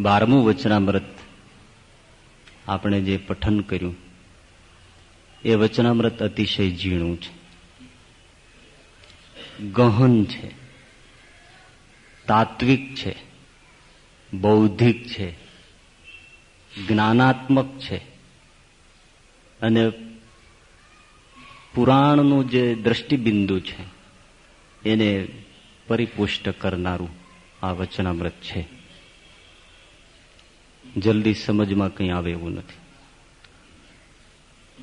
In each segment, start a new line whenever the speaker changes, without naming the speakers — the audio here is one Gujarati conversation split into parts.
બારમું વચનામૃત આપણે જે પઠન કર્યું, એ વચનામૃત અતિશય ઝીણું છે. ગહન છે. તાત્વિક છે. બૌદ્ધિક છે. જ્ઞાનાત્મક છે. અને પુરાણનું જે દ્રષ્ટિબિંદુ છે, એને પરિપુષ્ટ કરનારું આ વચનામૃત છે. જલ્દી સમજમાં કંઈ આવે એવું નથી.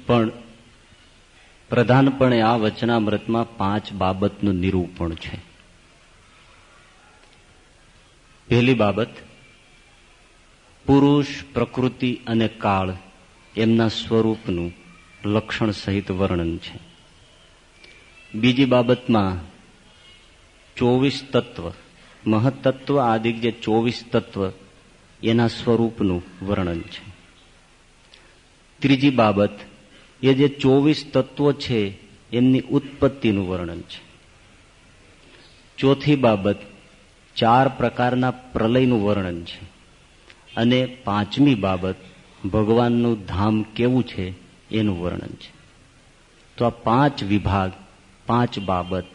પણ પ્રધાનપણે આ વચનામૃતમાં પાંચ બાબતનું નિરૂપણ છે. પહેલી બાબત, પુરુષ, પ્રકૃતિ અને કાળ એમના સ્વરૂપનું લક્ષણ સહિત વર્ણન છે. બીજી બાબતમાં, ચોવીસ તત્વ, મહત્તત્વ આદિ જે ચોવીસ તત્વ એના સ્વરૂપનું વર્ણન છે. ત્રીજી બાબત, એ જે ચોવીસ તત્વો છે, એમની ઉત્પત્તિનું વર્ણન છે. ચોથી બાબત, ચાર પ્રકારના પ્રલયનું વર્ણન છે. અને પાંચમી બાબત, ભગવાનનું ધામ કેવું છે, એનું વર્ણન છે. તો આ પાંચ વિભાગ, પાંચ બાબત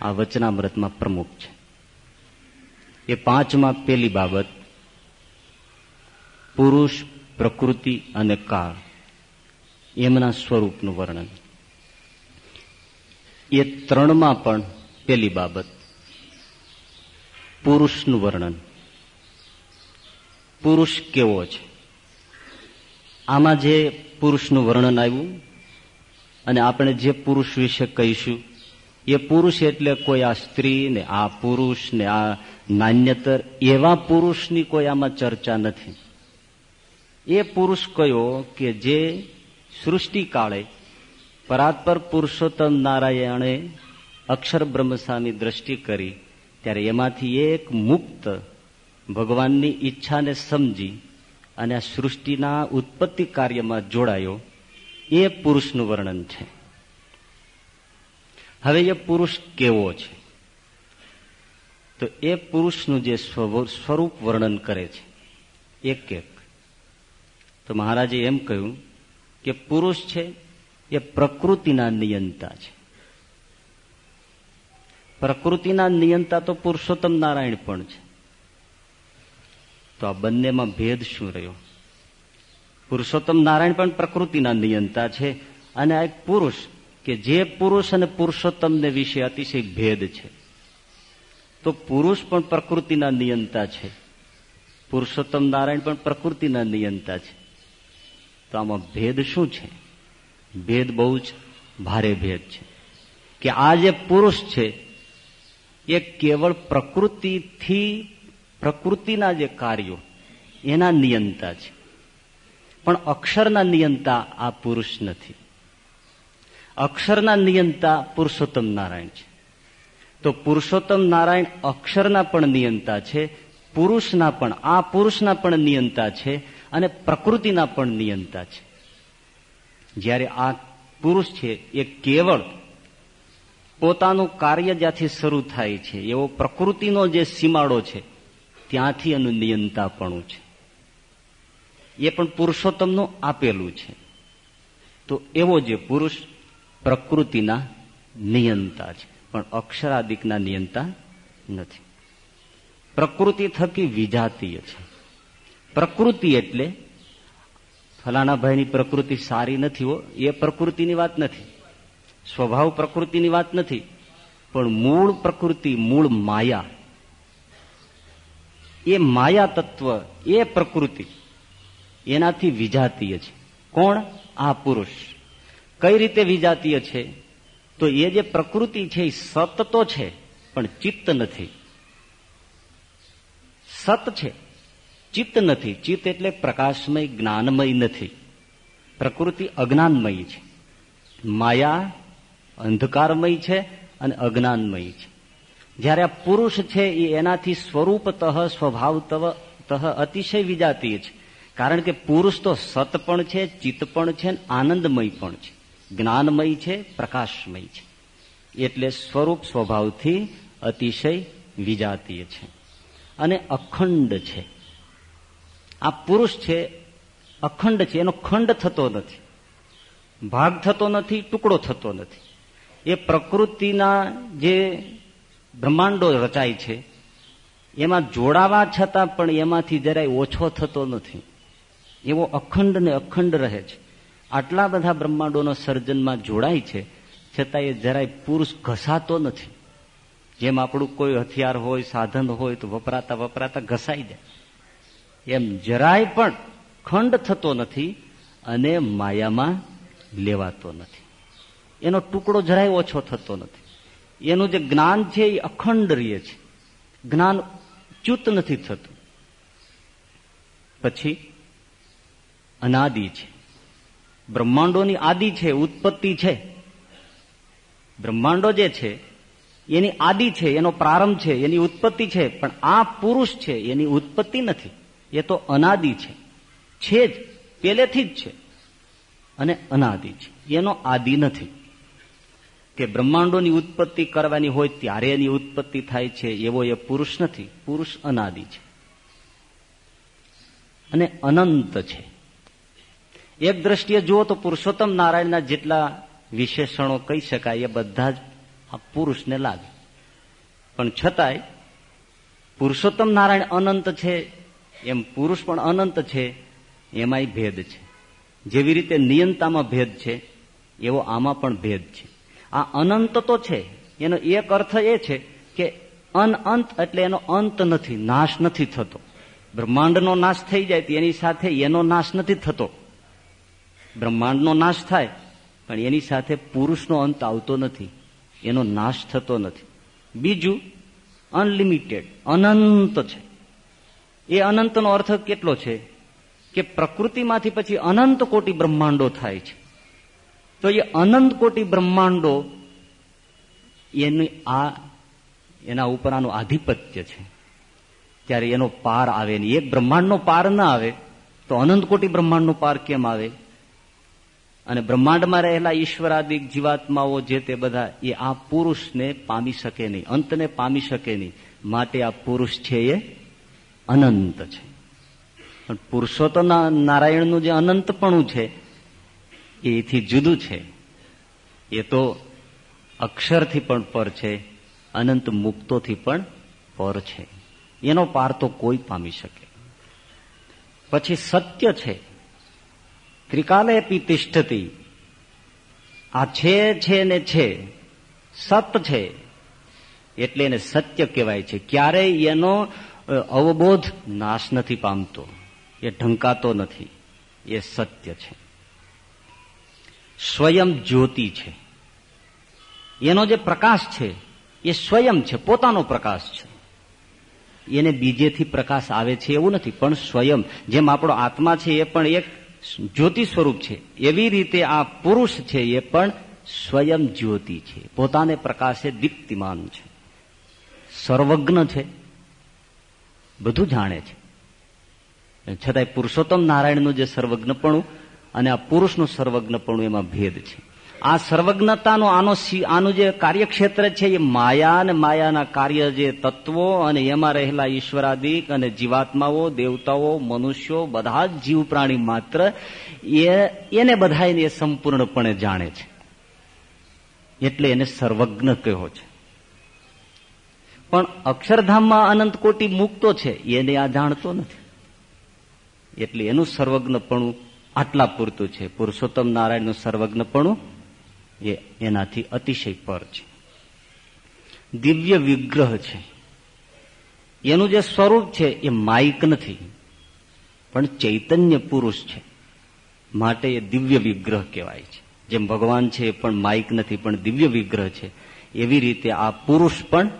આ વચનામૃતમાં પ્રમુખ છે. એ પાંચમાં પેલી બાબત પુરુષ, પ્રકૃતિ અને કાળ. એમના સ્વરૂપનું વર્ણન. એ ત્રણમાં પણ પેલી બાબત. પુરુષનું વર્ણન. પુરુષ કેવો છે? આમાં જે પુરુષનું વર્ણન આવ્યું, અને આપણે જે પુરુષ વિશે કહીશું, એ પુરુષ એટલે કોઈ આ સ્ત્રી ને આ પુરુષ ને આ નાન્યતર એવા પુરુષની કોઈ આમાં ચર્ચા નથી. એ પુરુષ કયો કે જે સૃષ્ટિકાળે પરાત્પર પુરુષોત્તમ નારાયણે અક્ષર બ્રહ્મસ્વામી દ્રષ્ટિ કરી, ત્યારે એમાંથી એક મુક્ત ભગવાનની ઈચ્છાને સમજી અને આ સૃષ્ટિના ઉત્પત્તિ કાર્યમાં જોડાયો, એ પુરુષનું વર્ણન છે. હવે એ પુરુષ કેવો છે? તો એ પુરુષનું જે સ્વરૂપ વર્ણન કરે છે, એક એક. તો મહારાજે એમ કહ્યું કે પુરુષ છે, એ પ્રકૃતિના નિયંતા છે. પ્રકૃતિના નિયંતા તો પુરુષોત્તમ નારાયણ પણ છે. તો આ બંનેમાં ભેદ શું રહ્યો? પુરુષોત્તમ નારાયણ પણ પ્રકૃતિના નિયંતા છે અને આ એક પુરુષ કે જે પુરુષ અને પુરુષોત્તમને વિશે અતિશય ભેદ છે. તો પુરુષ પણ પ્રકૃતિના નિયંતા છે. પુરુષોત્તમ નારાયણ પણ પ્રકૃતિના નિયંતા છે. તો આમાં ભેદ શું છે? ભેદ બહુ જ ભારે ભેદ છે. કે આ જે પુરુષ છે, એ કેવળ પ્રકૃતિથી, પ્રકૃતિના જે કાર્યો, એના નિયંતા છે. પણ અક્ષરના નિયંતા આ પુરુષ નથી. અક્ષરના નિયંતા પુરુષોત્તમ નારાયણ છે. તો પુરુષોત્તમ નારાયણ અક્ષરના પણ નિયંતા છે, પુરુષના પણ, આ પુરુષના પણ નિયંતા છે અને પ્રકૃતિના પણ નિયંતા છે. જ્યારે આ પુરુષ છે, એ કેવળ પોતાનું કાર્ય જ્યાંથી શરૂ થાય છે, એવો પ્રકૃતિનો જે સીમાડો છે, ત્યાંથી એનું નિયંતાપણું છે. એ પણ પુરુષોત્તમનું આપેલું છે. તો એવો જે પુરુષ પ્રકૃતિના નિયંતા છે. પણ અક્ષરાદિકના નિયંતા નથી. પ્રકૃતિ થકી વિજાતીય છે. પ્રકૃતિ એટલે ફલાણા ભાઈની પ્રકૃતિ સારી નથી હો, એ પ્રકૃતિની વાત નથી. સ્વભાવ પ્રકૃતિની વાત નથી, પણ મૂળ પ્રકૃતિ, મૂળ માયા. એ માયા તત્વ એ પ્રકૃતિ એનાથી વિજાતીય છે. કોણ? આ પુરુષ. કઈ રીતે વિજાતીય છે? તો એ જે પ્રકૃતિ છે એ સત તો છે, પણ ચિત્ત નથી. સત છે. ચિત્ત નથી. ચિત્ત એટલે પ્રકાશમય, જ્ઞાનમય નથી. પ્રકૃતિ અજ્ઞાનમય છે. માયા અંધકારમય છે અને અજ્ઞાનમય છે. જ્યારે આ પુરુષ છે, એ એનાથી સ્વરૂપતઃ, સ્વભાવતઃ અતિશય વિજાતીય છે. કારણ કે પુરુષ તો સત પણ છે, ચિત્ત પણ છે આનંદમય પણ છે. જ્ઞાનમય છે, પ્રકાશમય છે. એટલે સ્વરૂપ સ્વભાવથી અતિશય વિજાતીય છે. અને અખંડ છે. આ પુરુષ છે, અખંડ છે, એનો ખંડ થતો નથી. ભાગ થતો નથી, ટુકડો થતો નથી. એ પ્રકૃતિના જે બ્રહ્માંડો રચાય છે, એમાં જોડાવા છતાં પણ એમાંથી જરાય ઓછો થતો નથી. એવો અખંડ ને અખંડ રહે છે. આટલા બધા બ્રહ્માંડોનો સર્જનમાં જોડાય છે, છતાં એ જરાય પુરુષ ઘસાતો નથી. જેમ આપણું કોઈ હથિયાર હોય, સાધન હોય, તો વપરાતા વપરાતા ઘસાઈ જાય એમ જરાય પણ ખંડ થતો નથી અને માયામાં લેવાતો નથી. એનો ટુકડો જરાય ઓછો થતો નથી. એનું જે જ્ઞાન છે એ અખંડ રહે છે. જ્ઞાન ચ્યુત નથી થતું. પછી અનાદિ છે. બ્રહ્માંડોની આદિ છે, ઉત્પત્તિ છે. બ્રહ્માંડો જે છે, એની આદિ છે, એનો પ્રારંભ છે, એની ઉત્પત્તિ છે, પણ આ પુરુષ છે, એની ઉત્પત્તિ નથી. એ તો અનાદિ છે. છે જ. પહેલેથી જ છે. અને અનાદિ છે. એનો આદિ નથી. કે બ્રહ્માંડોની ઉત્પત્તિ કરવાની હોય ત્યારે એની ઉત્પત્તિ થાય છે એવો એ પુરુષ નથી. પુરુષ અનાદિ છે. અને અનંત છે. એક દ્રષ્ટિએ જુઓ તો પુરુષોત્તમ નારાયણના જેટલા વિશેષણો કહી શકાય એ બધા જ આ પુરુષને લાગે. પણ છતાંય પુરુષોત્તમ નારાયણ અનંત છે એમ પુરુષ પણ અનંત છે, એમાંય ભેદ છે. જેવી રીતે નિયંતામાં ભેદ છે, એવો આમાં પણ ભેદ છે. આ અનંત તો છે, એનો એક અર્થ એ છે કે અનંત એટલે એનો અંત નથી, નાશ નથી થતો. બ્રહ્માંડનો નાશ થઈ જાય તો એની સાથે એનો નાશ નથી થતો. બ્રહ્માંડનો નાશ થાય, પણ એની સાથે પુરુષનો અંત આવતો નથી, એનો નાશ થતો નથી. બીજું, અનલિમિટેડ, અનંત છે. એ અનંતનો અર્થ કેટલો છે? કે પ્રકૃતિમાંથી પછી અનંત કોટી બ્રહ્માંડો થાય છે. તો એ અનંત કોટી બ્રહ્માંડો એની આ, એના ઉપર આનું આધિપત્ય છે. ત્યારે એનો પાર આવે નહીં. એક બ્રહ્માંડનો પાર ના આવે, તો અનંત કોટી બ્રહ્માંડનો પાર કેમ આવે? અને બ્રહ્માંડમાં રહેલા ઈશ્વરાદિક જીવાત્માઓ જે તે બધા, એ આ પુરુષને પામી શકે નહીં, અંતને પામી શકે નહીં. માટે આ પુરુષ છે એ અનંત છે. પણ પુરુષોત્તમ નારાયણનું જે અનંતપણું છે, એથી જુદું છે. એ તો અક્ષરથી પણ પર છે, અનંત મુક્તોથી પણ પર છે. એનો પાર તો કોઈ પામી શકે. પછી સત્ય છે. ત્રિકાલે પી તિષ્ઠતી. આ છે છે ને છે. સત છે. એટલે એને સત્ય કહેવાય છે. ક્યારેય એનો અવબોધ નાશ નથી પામતો, એ ઢંકાતો નથી, એ સત્ય છે. સ્વયં જ્યોતિ છે. એનો જે પ્રકાશ છે, એ સ્વયં છે, પોતાનો પ્રકાશ છે. એને બીજેથી પ્રકાશ આવે છે એવું નથી, પણ સ્વયં. જેમ આપણો આત્મા છે, એ પણ એક જ્યોતિ સ્વરૂપ છે. એવી રીતે આ પુરુષ છે, એ પણ સ્વયં જ્યોતિ છે. પોતાને પ્રકાશે દીપ્તિમાન છે. સર્વજ્ઞ છે. બધું જાણે છે. છતાંય પુરુષોત્તમ નારાયણનું જે સર્વજ્ઞપણું અને આ પુરુષનું સર્વજ્ઞપણું એમાં ભેદ છે. આ સર્વજ્ઞતાનો આનો આનું જે કાર્યક્ષેત્ર છે એ માયા અને માયાના કાર્ય જે તત્વો અને એમાં રહેલા ઈશ્વરાદિક અને જીવાત્માઓ, દેવતાઓ, મનુષ્યો, બધા જ જીવ પ્રાણી માત્ર એને બધા એ સંપૂર્ણપણે જાણે છે. એટલે એને સર્વજ્ઞ કહ્યો છે. પણ અક્ષરધામમાં અનંત કોટી મુક્તો છે, એને આ જાણતો નથી. એટલે એનું સર્વજ્ઞપણું આટલા પૂરતું છે. પુરુષોત્તમ નારાયણનું સર્વજ્ઞપણું એ એનાથી અતિશય પર છે. દિવ્ય વિગ્રહ છે. એનું જે સ્વરૂપ છે એ માઇક નથી, પણ ચૈતન્ય પુરુષ છે. માટે એ દિવ્ય વિગ્રહ કહેવાય છે. જેમ ભગવાન છે એ પણ માઇક નથી, પણ દિવ્ય વિગ્રહ છે. એવી રીતે આ પુરુષ પણ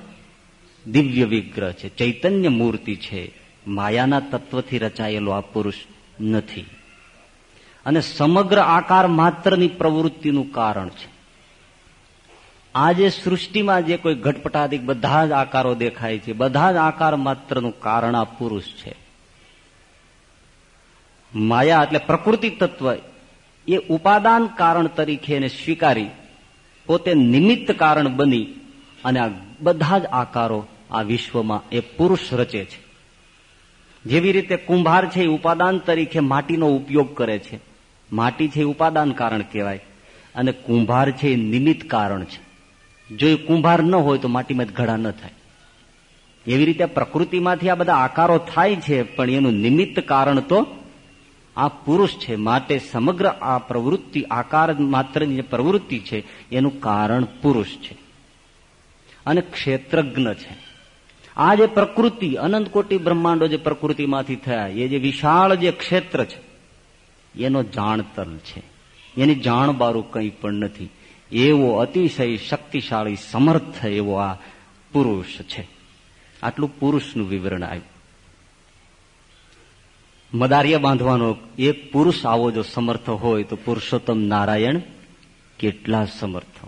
દિવ્ય વિગ્રહ છે, ચૈતન્ય મૂર્તિ છે. માયાના તત્વથી રચાયેલો આ પુરુષ નથી. અને સમગ્ર આકાર માત્રની પ્રવૃત્તિનું કારણ છે. આ સૃષ્ટિમાં જે કોઈ ઘટપટાદિક બધા જ આકારો દેખાય છે, બધા જ આકાર માત્રનું કારણ આ પુરુષ છે. માયા એટલે પ્રકૃતિ તત્વ. એ ઉપાદાન કારણ તરીકે એને સ્વીકારી, પોતે નિમિત્ત કારણ બની અને આ બધા જ આકારો આ વિશ્વમાં એ પુરુષ રચે છે. જેવી રીતે કુંભાર છે એ ઉપાદાન તરીકે માટીનો ઉપયોગ કરે છે. માટી છે ઉપાદાન કારણ કહેવાય. અને કુંભાર છે એ નિમિત્ત કારણ છે. જો એ કુંભાર ન હોય તો માટીમાં ઘડા ન થાય. એવી રીતે પ્રકૃતિમાંથી આ બધા આકારો થાય છે, પણ એનું નિમિત્ત કારણ તો આ પુરુષ છે. માટે સમગ્ર આ પ્રવૃત્તિ, આકાર માત્રની જે પ્રવૃત્તિ છે, એનું કારણ પુરુષ છે. અને ક્ષેત્રજ્ઞ છે. આ જે પ્રકૃતિ, અનંત કોટી બ્રહ્માંડો જે પ્રકૃતિમાંથી થયા, એ જે વિશાળ જે ક્ષેત્ર છે, એનો જાણતલ છે. એની જાણબારું કંઈ પણ નથી. એવો અતિશય શક્તિશાળી સમર્થ એવો આ પુરુષ છે. આટલું પુરુષનું વિવરણ આવ્યું. મદારિયા બાંધવાનો એક પુરુષ આવો જો સમર્થ હોય તો પુરુષોત્તમ નારાયણ કેટલા સમર્થ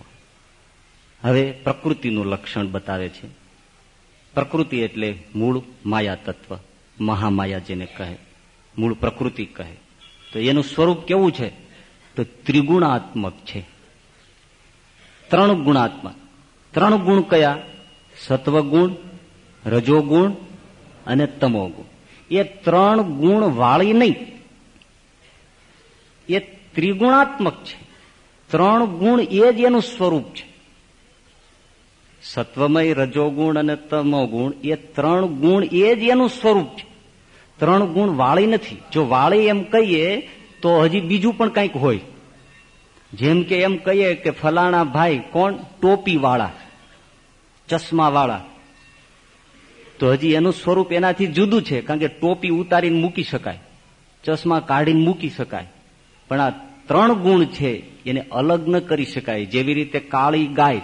હવે પ્રકૃતિનું લક્ષણ બતાવે છે. પ્રકૃતિ એટલે મૂળ માયા તત્વ મહામાયા જેને કહે, મૂળ પ્રકૃતિ કહે. તો એનું સ્વરૂપ કેવું છે? તો ત્રિગુણાત્મક છે. ત્રણ ગુણાત્મક. ત્રણ ગુણ કયા? સત્વગુણ, રજોગુણ અને તમોગુણ. એ ત્રણ ગુણ વાળી નહીં. એ ત્રિગુણાત્મક છે. ત્રણ ગુણ એ જ એનું સ્વરૂપ છે. સત્વમય રજોગુણ અને તમોગુણ, એ ત્રણ ગુણ એ જ એનું સ્વરૂપ છે. ત્રણ ગુણ વાળી નથી. જો વાળી એમ કહીએ, તો હજી બીજું પણ કંઈક હોય. જેમ કે એમ કહીએ કે ફલાણા ભાઈ કોણ? ટોપી વાળા ચશ્મા વાળા તો હજી એનું સ્વરૂપ એનાથી જુદું છે, કારણ કે ટોપી ઉતારીને મૂકી શકાય. ચશ્મા કાઢીને મૂકી શકાય. પણ આ ત્રણ ગુણ છે, એને અલગ ન કરી શકાય. જેવી રીતે કાળી ગાય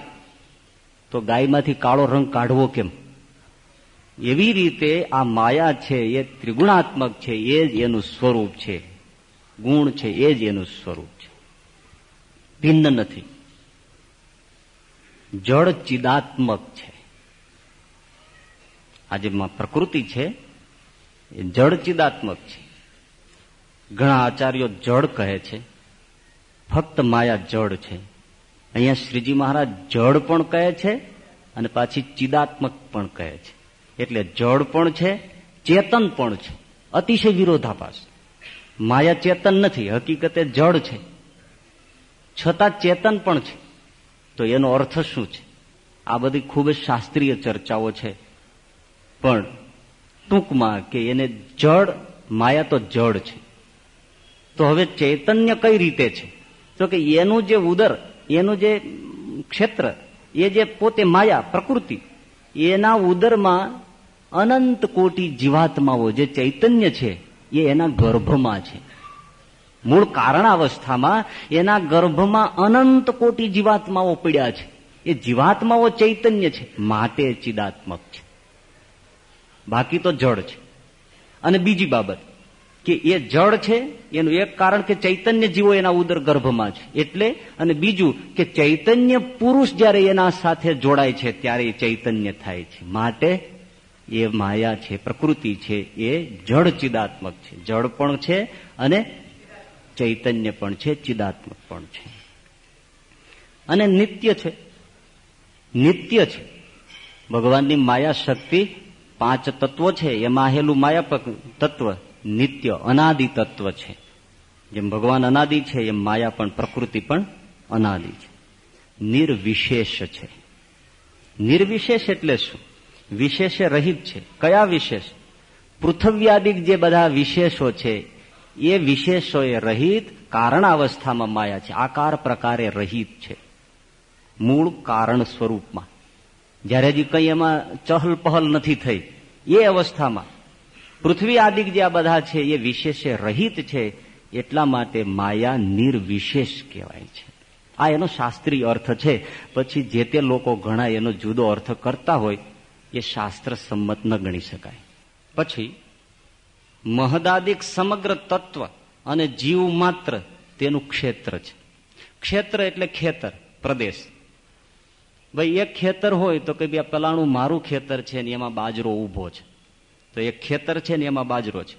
તો ગાયમાંથી કાળો રંગ કાઢવો કેમ? એવી રીતે આ માયા છે, એ ત્રિગુણાત્મક છે, એ જ એનું સ્વરૂપ છે. ગુણ છે, એ જ એનું સ્વરૂપ છે. ભિન્ન નથી. જળ ચિદાત્મક છે. આ જે પ્રકૃતિ છે, એ જળ ચિદાત્મક છે. ઘણા આચાર્યો જળ કહે છે. ફક્ત માયા જળ છે. અહીંયા શ્રીજી મહારાજ જળ પણ કહે છે અને પાછી ચિદાત્મક પણ કહે છે. એટલે જળ પણ છે, ચેતન પણ છે. અતિશય વિરોધાભાસ. માયા ચેતન નથી, હકીકતે જળ છે. છતાં ચેતન પણ છે. તો એનો અર્થ શું છે? આ બધી ખૂબ જ શાસ્ત્રીય ચર્ચાઓ છે. પણ ટૂંકમાં કે એને જળ, માયા તો જળ છે. તો હવે ચૈતન્ય કઈ રીતે છે? તો કે એનું જે ઉદર એનું જે ક્ષેત્ર, એ જે પોતે માયા, પ્રકૃતિ, એના ઉદરમાં અનંત કોટી જીવાત્માઓ જે ચૈતન્ય છે, એ એના ગર્ભમાં છે. મૂળ કારણાવસ્થામાં એના ગર્ભમાં અનંત કોટી જીવાત્માઓ પડ્યા છે. એ જીવાત્માઓ ચૈતન્ય છે, માટે ચિદાત્મક છે. બાકી તો જળ છે. અને બીજી બાબત કે એ જળ છે, એનું એક કારણ કે ચૈતન્ય જીવો એના ઉદર ગર્ભમાં છે. એટલે અને બીજું કે ચૈતન્ય પુરુષ જ્યારે એના સાથે જોડાય છે, ત્યારે એ ચૈતન્ય થાય છે. માટે એ માયા છે, પ્રકૃતિ છે, એ જળ ચિદાત્મક છે. જળ પણ છે અને ચૈતન્ય પણ છે, ચિદાત્મક પણ છે. અને નિત્ય છે. નિત્ય છે. ભગવાનની માયા શક્તિ પાંચ તત્વો છે. એમાં આહેલું માયા તત્વ નિત્ય અનાદિ તત્વ છે. જેમ ભગવાન અનાદિ છે, એમ માયા પણ, પ્રકૃતિ પણ અનાદિ છે. નિર્વિશેષ છે. નિર્વિશેષ એટલે શું? વિશેષે રહિત છે. કયા વિશેષ? પૃથ્વ્યાદિક જે બધા વિશેષો છે, એ વિશેષો એ રહિત કારણાવસ્થામાં માયા છે. આકાર પ્રકારે રહિત છે. મૂળ કારણ સ્વરૂપમાં. જ્યારે હજી કંઈ એમાં ચહલ પહલ નથી થઈ, એ અવસ્થામાં. પૃથ્વી આદિક જે આ બધા છે, એ વિશેષે રહિત છે, એટલા માટે માયા નિર્વિશેષ કહેવાય છે. આ એનો શાસ્ત્રીય અર્થ છે. પછી જે તે લોકો ઘણા એનો જુદો અર્થ કરતા હોય, એ શાસ્ત્ર સંમત ન ગણી શકાય. પછી, મહદાદિક સમગ્ર તત્વ અને જીવ માત્ર તેનું ક્ષેત્ર છે. ક્ષેત્ર એટલે ખેતર, પ્રદેશ. ભાઈ, એક ખેતર હોય તો કે ભાઈ પલાણું મારું ખેતર છે ને એમાં બાજરો ઊભો છે. તો એક ખેતર છે ને એમાં બાજરો છે.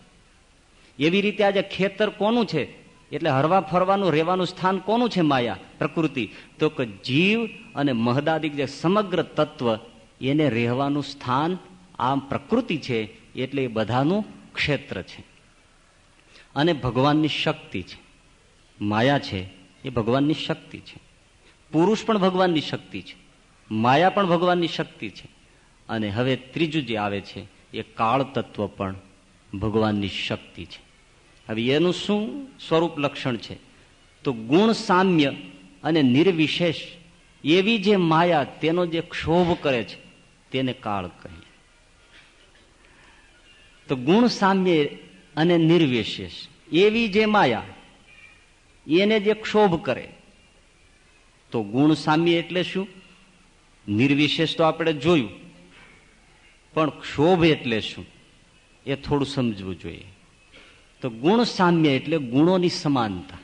એવી રીતે આજે ખેતર કોનું છે? એટલે હરવા ફરવાનું, રહેવાનું સ્થાન કોનું છે માયા, પ્રકૃતિ? તો કે જીવ અને મહદાદિક જે સમગ્ર તત્વ, એને રહેવાનું સ્થાન આમ પ્રકૃતિ છે, એટલે એ બધાનું ક્ષેત્ર છે. અને ભગવાનની શક્તિ છે. માયા છે, એ ભગવાનની શક્તિ છે. પુરુષ પણ ભગવાનની શક્તિ છે. માયા પણ ભગવાનની શક્તિ છે. અને હવે ત્રીજું જે આવે છે એ કાળ તત્વ પણ ભગવાનની શક્તિ છે. હવે એનું શું સ્વરૂપ લક્ષણ છે? તો ગુણ સામ્ય અને નિર્વિશેષ એવી જે માયા તેનો જે ક્ષોભ કરે છે, તેને કાળ કહીએ. તો ગુણ સામ્ય અને નિર્વિશેષ એવી જે માયા એને જે ક્ષોભ કરે, તો ગુણ સામ્ય એટલે શું? નિર્વિશેષ તો આપણે જોયું. પણ ક્ષોભ એટલે શું? એ થોડું સમજવું જોઈએ. તો ગુણ સામ્ય એટલે ગુણોની સમાનતા.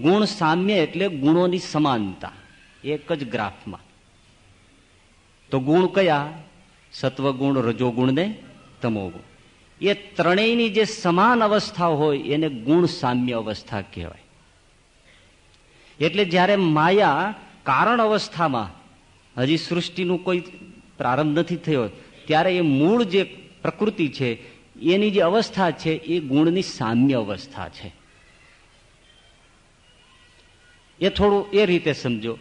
ગુણ સામ્ય એટલે ગુણોની સમાનતા. એક જ ગ્રાફમાં. તો ગુણ કયા? સત્વગુણ, રજોગુણ ને તમોગુણ. એ ત્રણેયની જે સમાન અવસ્થા હોય, એને ગુણ સામ્ય અવસ્થા કહેવાય. એટલે જ્યારે માયા કારણ અવસ્થામાં, હજી સૃષ્ટિનું કોઈ પ્રારંભ નથી થયો. ત્યારે એ મૂળ જે પ્રકૃતિ છે, એની જે અવસ્થા છે, એ ગુણની સામ્ય અવસ્થા છે. એ થોડું એ રીતે સમજો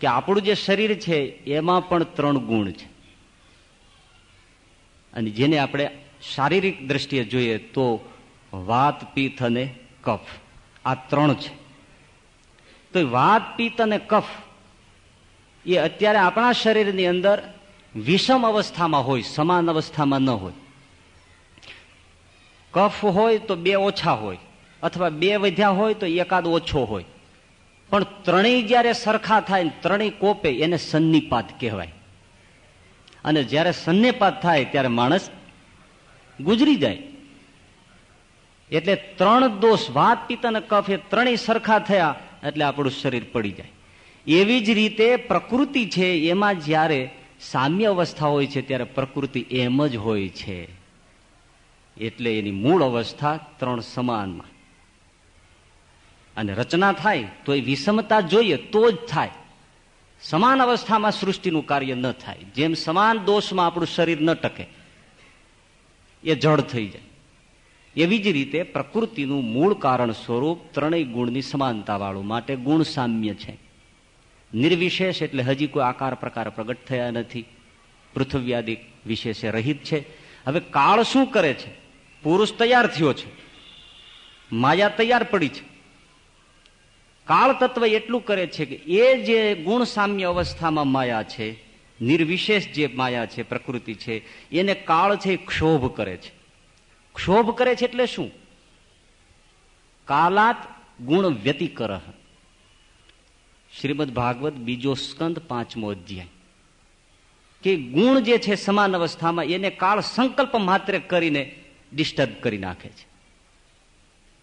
કે આપણું જે શરીર છે, એમાં પણ ત્રણ ગુણ છે. અને જેને આપણે શારીરિક દ્રષ્ટિએ જોઈએ તો વાત, પિત્ત અને કફ. આ ત્રણ છે. તો વાત, પિત્ત અને કફ એ અત્યારે આપણા શરીરની અંદર વિષમ અવસ્થામાં હોય, સમાન અવસ્થામાં ન હોય. કફ હોય તો બે ઓછા હોય, અથવા બે વધ્યા હોય તો એકાદ ઓછો હોય. પણ ત્રણેય જયારે સરખા થાય ત્રણેય કોપે એને સન્નિપાત કહેવાય. અને જ્યારે સન્નિપાત થાય ત્યારે માણસ ગુજરી જાય. એટલે ત્રણ દોષ, વાત પિત્ત અને કફ એ ત્રણેય સરખા થયા એટલે આપણું શરીર પડી જાય. એવી જ રીતે પ્રકૃતિ છે, એમાં જ્યારે સામ્ય અવસ્થા હોય છે ત્યારે પ્રકૃતિ એમ જ હોય છે. એટલે એની મૂળ અવસ્થા ત્રણ સમાનમાં. અને રચના થાય તો એ વિષમતા જોઈએ તો જ થાય. સમાન અવસ્થામાં સૃષ્ટિનું કાર્ય ન થાય. જેમ સમાન દોષમાં આપણું શરીર ન ટકે, એ જડ થઈ જાય. એવી જ રીતે પ્રકૃતિનું મૂળ કારણ સ્વરૂપ ત્રણેય ગુણની સમાનતા વાળું માટે ગુણ સામ્ય છે. નિર્વિશેષ એટલે હજી કોઈ આકાર પ્રકાર પ્રગટ થયા નથી. પૃથ્વ્યાદિક વિશેષે રહિત છે. હવે કાળ શું કરે છે? પુરુષ તૈયાર થયો છે. માયા તૈયાર પડી છે. કાળ તત્વ એટલું કરે છે કે એ જે ગુણ સામ્ય અવસ્થામાં માયા છે, નિર્વિશેષ જે માયા છે, પ્રકૃતિ છે, એને કાળ છે ક્ષોભ કરે છે. ક્ષોભ કરે છે એટલે શું? કાલાત ગુણ વ્યતિકર શ્રીમદ ભાગવત બીજો સ્કંદ પાંચમો અધ્યાય. કે ગુણ જે છે સમાન અવસ્થામાં એને કાળ સંકલ્પ માત્ર કરીને ડિસ્ટર્બ કરી નાખે છે.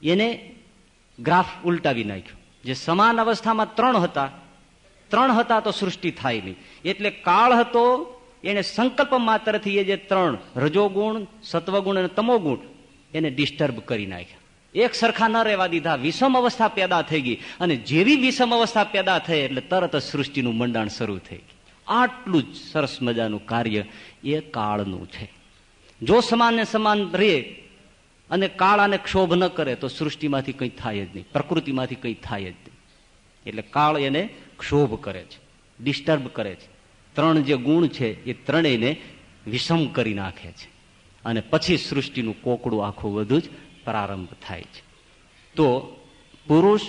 એને ગ્રાફ ઉલટાવી નાખ્યો. જે સમાન અવસ્થામાં ત્રણ હતા ત્રણ હતા તો સૃષ્ટિ થાય નહીં. એટલે કાળ હતો, એને સંકલ્પ માત્રથી એ જે ત્રણ, રજોગુણ, સત્વગુણ અને તમોગુણ, એને ડિસ્ટર્બ કરી નાખ્યા. એક સરખા ન રહેવા દીધા, વિષમ અવસ્થા પેદા થઈ ગઈ. અને જેવી વિષમ અવસ્થા પેદા થઈ એટલે તરત જ સૃષ્ટિનું મંડાણ શરૂ થઈ ગયું. આટલું જ સરસ મજાનું કાર્ય એ કાળનું છે. જો સમાન ને સમાન રહે અને કાળ આને ક્ષોભ ન કરે, તો સૃષ્ટિમાંથી કંઈ થાય જ નહીં. પ્રકૃતિમાંથી કંઈ થાય જ નહીં. એટલે કાળ એને ક્ષોભ કરે છે, ડિસ્ટર્બ કરે છે. ત્રણ જે ગુણ છે, એ ત્રણેયને વિષમ કરી નાખે છે. અને પછી સૃષ્ટિનું કોકડું આખું બધું જ પ્રારંભ થાય છે. તો પુરુષ,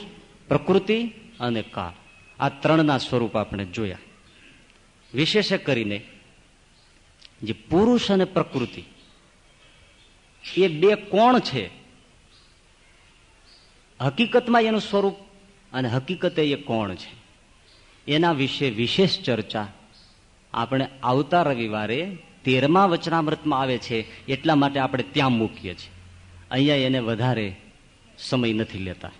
પ્રકૃતિ અને કાળ, આ ત્રણના સ્વરૂપ આપણે જોયા. વિશેષ કરીને જે પુરુષ અને પ્રકૃતિ, એ બે કોણ છે? હકીકતમાં એનું સ્વરૂપ અને હકીકતે એ કોણ છે? એના વિશે વિશેષ ચર્ચા આપણે આવતા રવિવારે તેરમા વચનામૃતમાં આવે છે, એટલા માટે આપણે ત્યાં મૂકીએ છીએ. અહીંયા એને વધારે સમય નથી લેતા.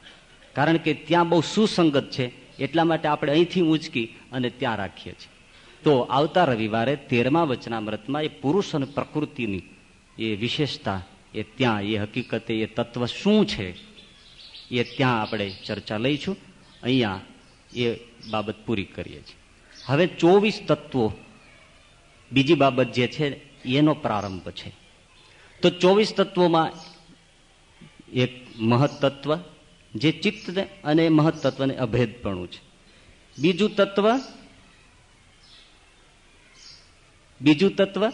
કારણ કે ત્યાં બહુ સુસંગત છે, એટલા માટે આપણે અહીંથી ઊંચકી અને ત્યાં રાખીએ છીએ. તો આવતા રવિવારે તેરમા વચનામૃતમાં એ પુરુષ અને પ્રકૃતિની એ વિશેષતા, એ ત્યાં, એ હકીકતે, એ તત્વ શું છે, એ ત્યાં આપણે ચર્ચા લઈશું. અહીંયા એ બાબત પૂરી કરીએ છીએ. હવે ચોવીસ તત્વો. બીજી બાબત જે છે, એનો પ્રારંભ છે. તો ચોવીસ તત્વોમાં એક મહત્તત્વ, જે ચિત્ત અને મહત્તત્વને અભેદપણું છે. બીજું તત્વ બીજું તત્વ,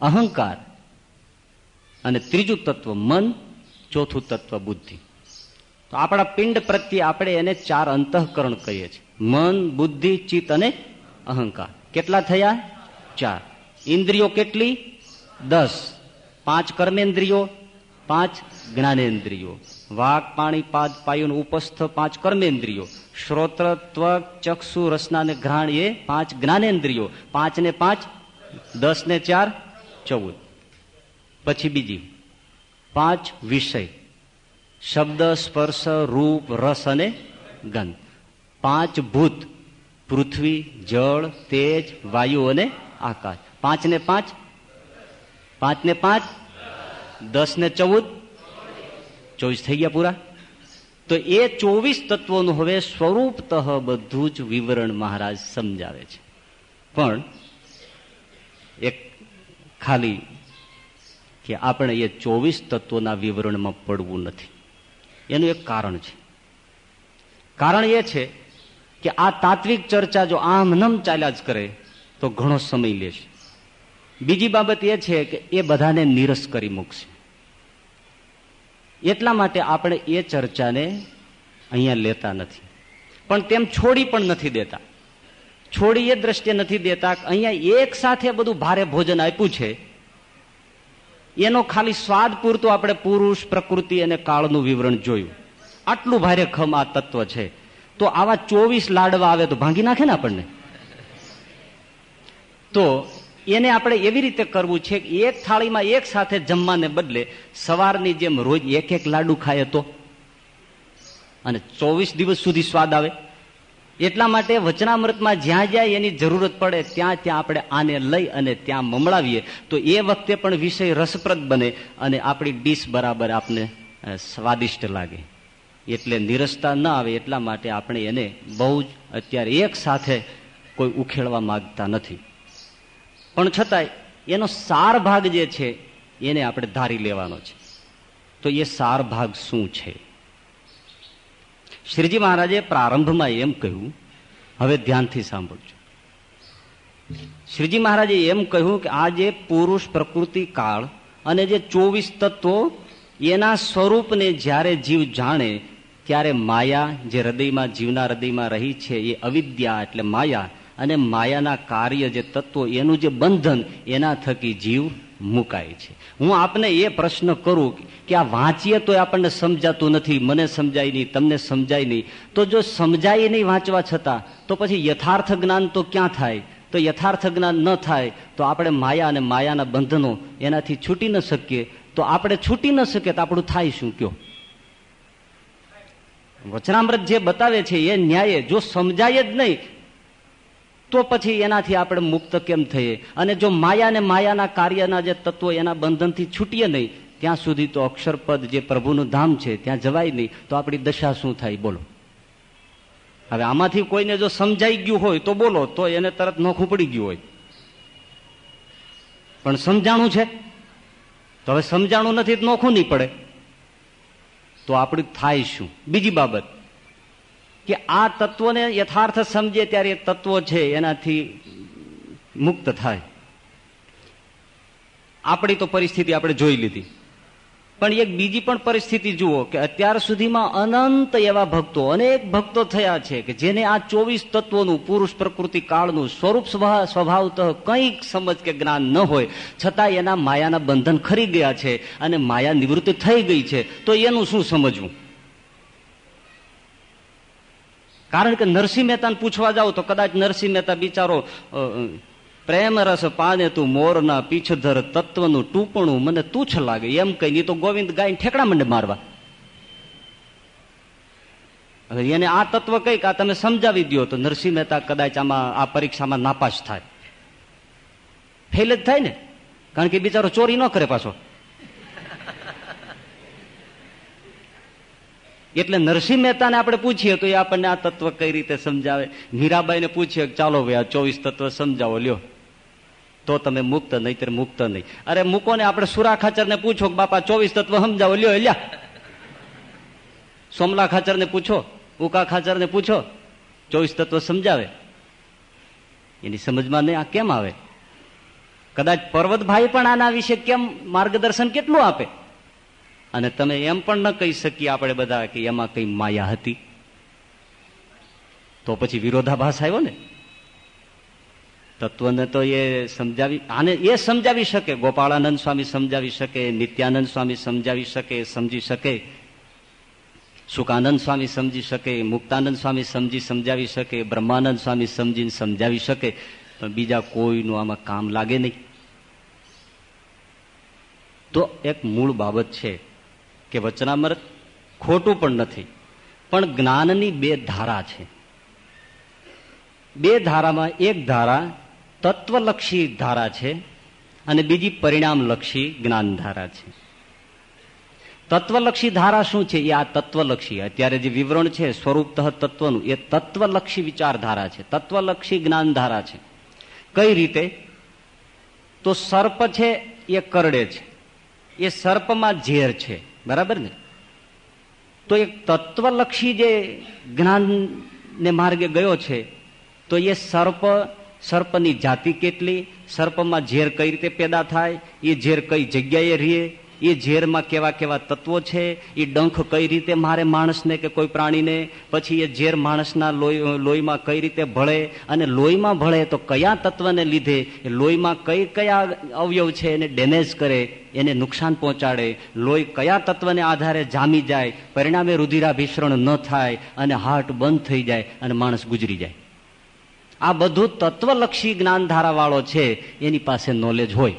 અહંકાર. અને ત્રીજું તત્વ, મન. ચોથું તત્વ, બુદ્ધિ. તો આપણા પિંડ પ્રત્યે આપણે એને ચાર અંતઃકરણ કહીએ છીએ. મન, બુદ્ધિ, ચિત્ત અને અહંકાર. કેટલા થયા? ચાર. ઇન્દ્રિયો કેટલી? દસ. પાંચ કર્મેન્દ્રિયો પાંચ જ્ઞાનેન્દ્રિયો. વાક, પાણી, પાદ, પાયુન ઉપસ્થ પાંચ કર્મેન્દ્રિયો. શ્રોત્ર, ત્વક, ચક્ષુ, રસના ને ઘ્રાણ એ પાંચ જ્ઞાનેન્દ્રિયો. પાંચ ને પાંચ, દસ ને ચાર, ચૌદ. પછી બીજી. પાંચ વિષય. શબ્દ, સ્પર્શ, રૂપ, રસ અને ગંધ. પાંચ ભૂત. પૃથ્વી, જળ, તેજ, વાયુ અને આકાશ. પાંચ ને પાંચ પાંચ ને પાંચ દસ ને ચૌદ? ચોવીસ થઈ ગયા પૂરા? તો એ ચોવીસ તત્વોનું હવે સ્વરૂપત બધું જ વિવરણ મહારાજ સમજાવે છે. પણ એક ખાલી કે આપણે એ ચોવીસ તત્વોના વિવરણમાં પડવું નથી. એનું એક કારણ છે. કારણ એ છે કે આ તાત્વિક ચર્ચા જો આમ નમ ચાલ્યા જ કરે, તો ઘણો સમય લેશે બીજી બાબત એ છે કે એ બધાને નીરસ કરી મૂકશે. એટલા માટે આપણે એ ચર્ચાને અહીંયા લેતા નથી. પણ તેમ છોડી પણ નથી દેતા. છોડી એ દ્રષ્ટિએ નથી દેતા અહીંયા એક સાથે બધું ભારે ભોજન આપ્યું છે. એનો ખાલી સ્વાદ પૂરતું આપણે પુરુષ, પ્રકૃતિ અને કાળનું વિવરણ જોયું. આટલું ભારે ખમ આ તત્વ છે. તો આવા ચોવીસ લાડવા આવે તો ભાંગી નાખે ને આપણને? તો એને આપણે એવી રીતે કરવું છે કે એક થાળીમાં એક સાથે જમવાને બદલે સવારની જેમ રોજ એક એક લાડુ ખાય તો? અને ચોવીસ દિવસ સુધી સ્વાદ આવે? એટલા માટે વચનામૃતમાં જ્યાં જ્યાં એની જરૂરત પડે, ત્યાં ત્યાં આપણે આને લઈ અને ત્યાં મમળાવીએ. તો એ વખતે પણ વિષય રસપ્રદ બને અને આપણી ડીશ બરાબર આપને સ્વાદિષ્ટ લાગે. એટલે નિરસતા ન આવે, એટલા માટે આપણે એને બહુ જ અત્યારે એક સાથે કોઈ ઉખેડવા માગતા નથી. પણ છતાંય એનો સાર ભાગ જે છે, એને આપણે ધારી લેવાનો છે. તો એ સાર ભાગ શું છે? શ્રીજી મહારાજે પ્રારંભમાં એમ કહ્યું, હવે ધ્યાનથી સાંભળજો. શ્રીજી મહારાજે એમ કહ્યું કે આ જે પુરુષ પ્રકૃતિ કાળ અને જે ચોવીસ તત્વો, એના સ્વરૂપને જ્યારે જીવ જાણે, ત્યારે માયા જે હૃદયમાં, જીવના હૃદયમાં રહી છે, એ અવિદ્યા એટલે માયા અને માયાના કાર્ય જે તત્વો, એનું જે બંધન, એના થકી જીવ મુકાય છે. હું આપને એ પ્રશ્ન કરું કે આ વાંચીએ તો આપણને સમજાતું નથી, મને સમજાય નહીં, તમને સમજાય નહીં. તો જો સમજાય નહીં વાંચવા છતાં, તો પછી યથાર્થ જ્ઞાન તો ક્યાં થાય? તો યથાર્થ જ્ઞાન ન થાય, તો આપણે માયા અને માયાના બંધનો એનાથી છૂટી ન શકીએ. તો આપણે છૂટી ન શકીએ તો આપણું થાય શું કયો? વચનામૃત જે બતાવે છે, એ ન્યાય. જો સમજાય જ નહીં તો પછી એનાથી આપણે મુક્ત કેમ થઈએ? અને જો માયા ને માયાના કાર્યના જે તત્વો એના બંધનથી છૂટીએ નહીં, ત્યાં સુધી તો અક્ષરપદ જે પ્રભુનું ધામ છે, ત્યાં જવાય નહીં. તો આપણી દશા શું થાય? બોલો. હવે આમાંથી કોઈને જો સમજાઈ ગયું હોય તો બોલો, તો એને તરત નોખું પડી ગયું હોય. પણ સમજાણું છે? તો હવે સમજાણું નથી નોખું નહીં પડે. તો આપણું થાય શું? બીજી બાબત. કે આ તત્વને યથાર્થ સમજે ત્યારે એ તત્વો છે, એનાથી મુક્ત થાય. આપણી તો પરિસ્થિતિ આપણે જોઈ લીધી. પણ એક બીજી પણ પરિસ્થિતિ જુઓ કે અત્યાર સુધીમાં અનંત એવા ભક્તો, અનેક ભક્તો થયા છે કે જેને આ ચોવીસ તત્વોનું, પુરુષ પ્રકૃતિ કાળનું સ્વરૂપ સ્વભાવત કંઈક સમજ કે જ્ઞાન ન હોય છતાં એના માયાના બંધન ખરી ગયા છે અને માયા નિવૃત્ત થઈ ગઈ છે. તો એનું શું સમજવું? કારણ કે નરસિંહ મહેતાને પૂછવા જાઓ તો કદાચ નરસિંહ મહેતા બિચારો પ્રેમ રસ પાને તું મોરના પીછધર તત્વનું ટૂંપણું મને તુચ્છ લાગે. એમ કહી નહીં તો ગોવિંદ ગાય ઠેકડા મંડે મારવા. હવે એને આ તત્વ કઈ આ તમે સમજાવી દો તો નરસિંહ મહેતા કદાચ આમાં, આ પરીક્ષામાં નાપાસ થાય. ફેલ જ થાય ને. કારણ કે બિચારો ચોરી ન કરે પાછો. એટલે નરસિંહ મહેતાને આપણે પૂછીએ તો એ આપણને આ તત્વ કઈ રીતે સમજાવે? મીરાબાઈને પૂછીએ ચાલો ભાઈ, આ ચોવીસ તત્વ સમજાવો, લ્યો. તો તમે મુક્ત, નહીતર મુક્ત નહીં. અરે મૂકો ને આપણે સુરા ખાચર ને પૂછો કે બાપા, ચોવીસ તત્વ સમજાવો, લ્યો, લ્યા. સોમલા ખાચર ને પૂછો ઉકા ખાચર ને પૂછો, ચોવીસ તત્વ સમજાવે. એની સમજમાં નહીં, આ કેમ આવે? કદાચ પર્વતભાઈ પણ આના વિશે કેમ માર્ગદર્શન કેટલું આપે? અને તમે એમ પણ ન કહી શકીએ આપણે બધા કે એમાં કઈ માયા હતી. તો પછી વિરોધાભાસ આવ્યો ને? તત્વને તો એ સમજાવી, આને એ સમજાવી શકે, ગોપાળાનંદ સ્વામી સમજાવી શકે, નિત્યાનંદ સ્વામી સમજાવી શકે, સમજી શકે, સુકાનંદ સ્વામી સમજી શકે, મુક્તાનંદ સ્વામી સમજી સમજાવી શકે, બ્રહ્માનંદ સ્વામી સમજીને સમજાવી શકે, પણ બીજા કોઈનું આમાં કામ લાગે નહીં. તો એક મૂળ બાબત છે. કે વચનામૃત ખોટું પણ નથી, પણ જ્ઞાનની બે ધારા છે. બે ધારામાં એક ધારા તત્વલક્ષી ધારા છે અને બીજી પરિણામલક્ષી જ્ઞાન ધારા છે. તત્વલક્ષી ધારા શું છે? એ આ તત્વલક્ષી. અત્યારે જે વિવરણ છે, સ્વરૂપ તત્વનું, એ તત્વલક્ષી વિચારધારા છે. તત્વલક્ષી જ્ઞાન ધારા છે. કઈ રીતે? તો સર્પ છે, એ કરડે છે. એ સર્પમાં ઝેર છે. બરાબર ને? તો એક તત્વલક્ષી જે જ્ઞાનને માર્ગે ગયો છે, તો એ સર્પ, સર્પની જાતિ કેટલી, સર્પમાં ઝેર કઈ રીતે પેદા થાય, એ ઝેર કઈ જગ્યાએ રહે એ ઝેરમાં કેવા કેવા તત્વો છે, એ ડંખ કઈ રીતે મારે માણસને કે કોઈ પ્રાણીને, પછી એ ઝેર માણસના લોહી, લોહીમાં કઈ રીતે ભળે, અને લોહીમાં ભળે તો કયા તત્વને લીધે લોહીમાં કઈ કયા અવયવ છે એને ડેમેજ કરે એને નુકસાન પહોંચાડે, લોહી કયા તત્વને આધારે જામી જાય, પરિણામે રુધિરાભિસરણ ન થાય અને હાર્ટ બંધ થઈ જાય અને માણસ ગુજરી જાય. આ બધું તત્વલક્ષી જ્ઞાનધારાવાળો છે, એની પાસે નોલેજ હોય.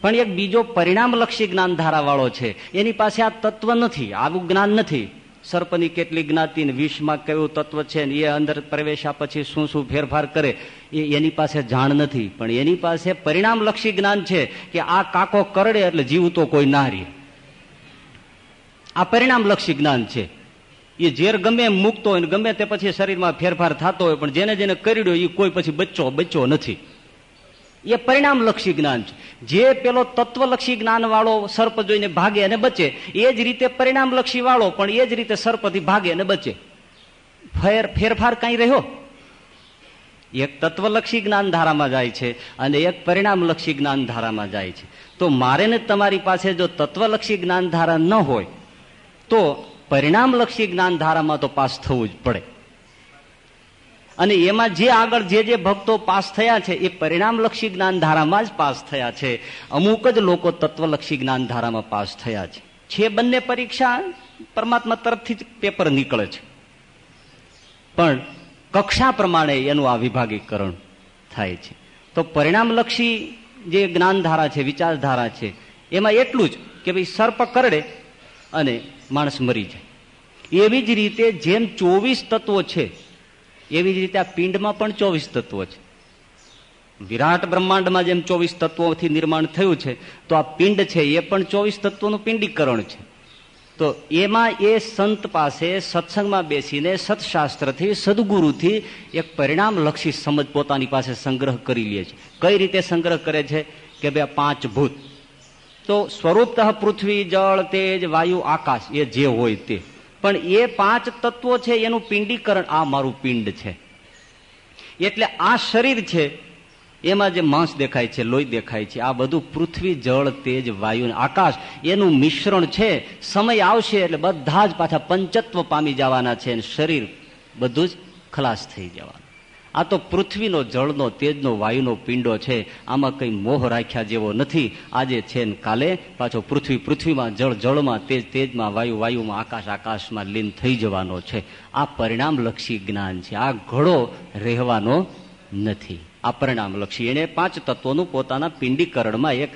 પણ એક બીજો પરિણામલક્ષી જ્ઞાન ધારાવાળો છે, એની પાસે આ તત્વ નથી, આવું જ્ઞાન નથી. સર્પની કેટલી જ્ઞાતિ ને વિષમાં કયું તત્વ છે ને એ અંદર પ્રવેશ્યા પછી શું શું ફેરફાર કરે, એ એની પાસે જાણ નથી. પણ એની પાસે પરિણામલક્ષી જ્ઞાન છે કે આ કાકો કરડે એટલે જીવતો કોઈ ના રહે. આ પરિણામલક્ષી જ્ઞાન છે. એ ઝેર ગમે એમ મૂકતો હોય ગમે તે પછી શરીરમાં ફેરફાર થતો હોય, પણ જેને જેને કરડ્યો એ કોઈ પછી બચ્ચો બચ્ચો નથી. એ પરિણામલક્ષી જ્ઞાન છે. જે પેલો તત્વલક્ષી જ્ઞાન વાળો સર્પ જોઈને ભાગે અને બચે, એ જ રીતે પરિણામલક્ષી વાળો પણ એ જ રીતે સર્પથી ભાગે અને બચે. ફેર, ફેરફાર કઈ રહ્યો? એક તત્વલક્ષી જ્ઞાન ધારામાં જાય છે અને એક પરિણામલક્ષી જ્ઞાન ધારામાં જાય છે. તો મારે ને તમારી પાસે જો તત્વલક્ષી જ્ઞાન ધારા ન હોય, તો પરિણામલક્ષી જ્ઞાન ધારામાં તો પાસ થવું જ પડે. અને એમાં જે આગળ જે જે ભક્તો પાસ થયા છે, એ પરિણામલક્ષી જ્ઞાન ધારામાં જ પાસ થયા છે. અમુક જ લોકો તત્વલક્ષી જ્ઞાન ધારામાં પાસ થયા છે. છે બંને પરીક્ષા પરમાત્મા તરફથી જ પેપર નીકળે છે. પણ કક્ષા પ્રમાણે એનું આ વિભાગીકરણ થાય છે. તો પરિણામલક્ષી જે જ્ઞાનધારા છે, વિચારધારા છે, એમાં એટલું જ કે ભાઈ સર્પ કરડે અને માણસ મરી જાય. એવી જ રીતે જેમ ચોવીસ તત્વો છે એવી જ રીતે આ પિંડમાં પણ ચોવીસ તત્વો છે. વિરાટ બ્રહ્માંડમાં જેમ ચોવીસ તત્વોથી નિર્માણ થયું છે, તો આ પિંડ છે, એ પણ ચોવીસ તત્વોનું પિંડીકરણ છે. તો એમાં એ સંત પાસે સત્સંગમાં બેસીને સત્શાસ્ત્રથી, સદગુરુથી એક પરિણામલક્ષી સમજ પોતાની પાસે સંગ્રહ કરી લે છે. કઈ રીતે સંગ્રહ કરે છે? કે ભાઈ પાંચ ભૂત. તો સ્વરૂપતઃ પૃથ્વી, જળ, તેજ, વાયુ, આકાશ, એ જે હોય તે. પણ એ પાંચ તત્વો છે, એનું પિંડીકરણ આ મારું પિંડ છે. એટલે આ શરીર છે, એમાં જે માંસ દેખાય છે, લોહી દેખાય છે, આ બધું પૃથ્વી, જળ, તેજ, વાયુ આકાશ, એનું મિશ્રણ છે. સમય આવશે એટલે બધા જ પાછા પંચત્વ પામી જવાના છે શરીર બધું જ ખલાસ થઈ જવાનું. આ તો પૃથ્વીનો જળનો, તેજનો, વાયુનો પિંડો છે. આમાં કઈ મોહ રાખ્યા જેવો નથી. આજે છે ને કાલે પાછો પૃથ્વી, પૃથ્વીમાં જળ, જળમાં તેજ, તેજમાં વાયુ, વાયુમાં આકાશ, આકાશમાં લીન થઈ જવાનો છે. આ પરિણામલક્ષી જ્ઞાન છે. આ ઘડો રહેવાનો નથી. આ પરિણામલક્ષી. એને પાંચ તત્વોનું પોતાના પિંડીકરણમાં એક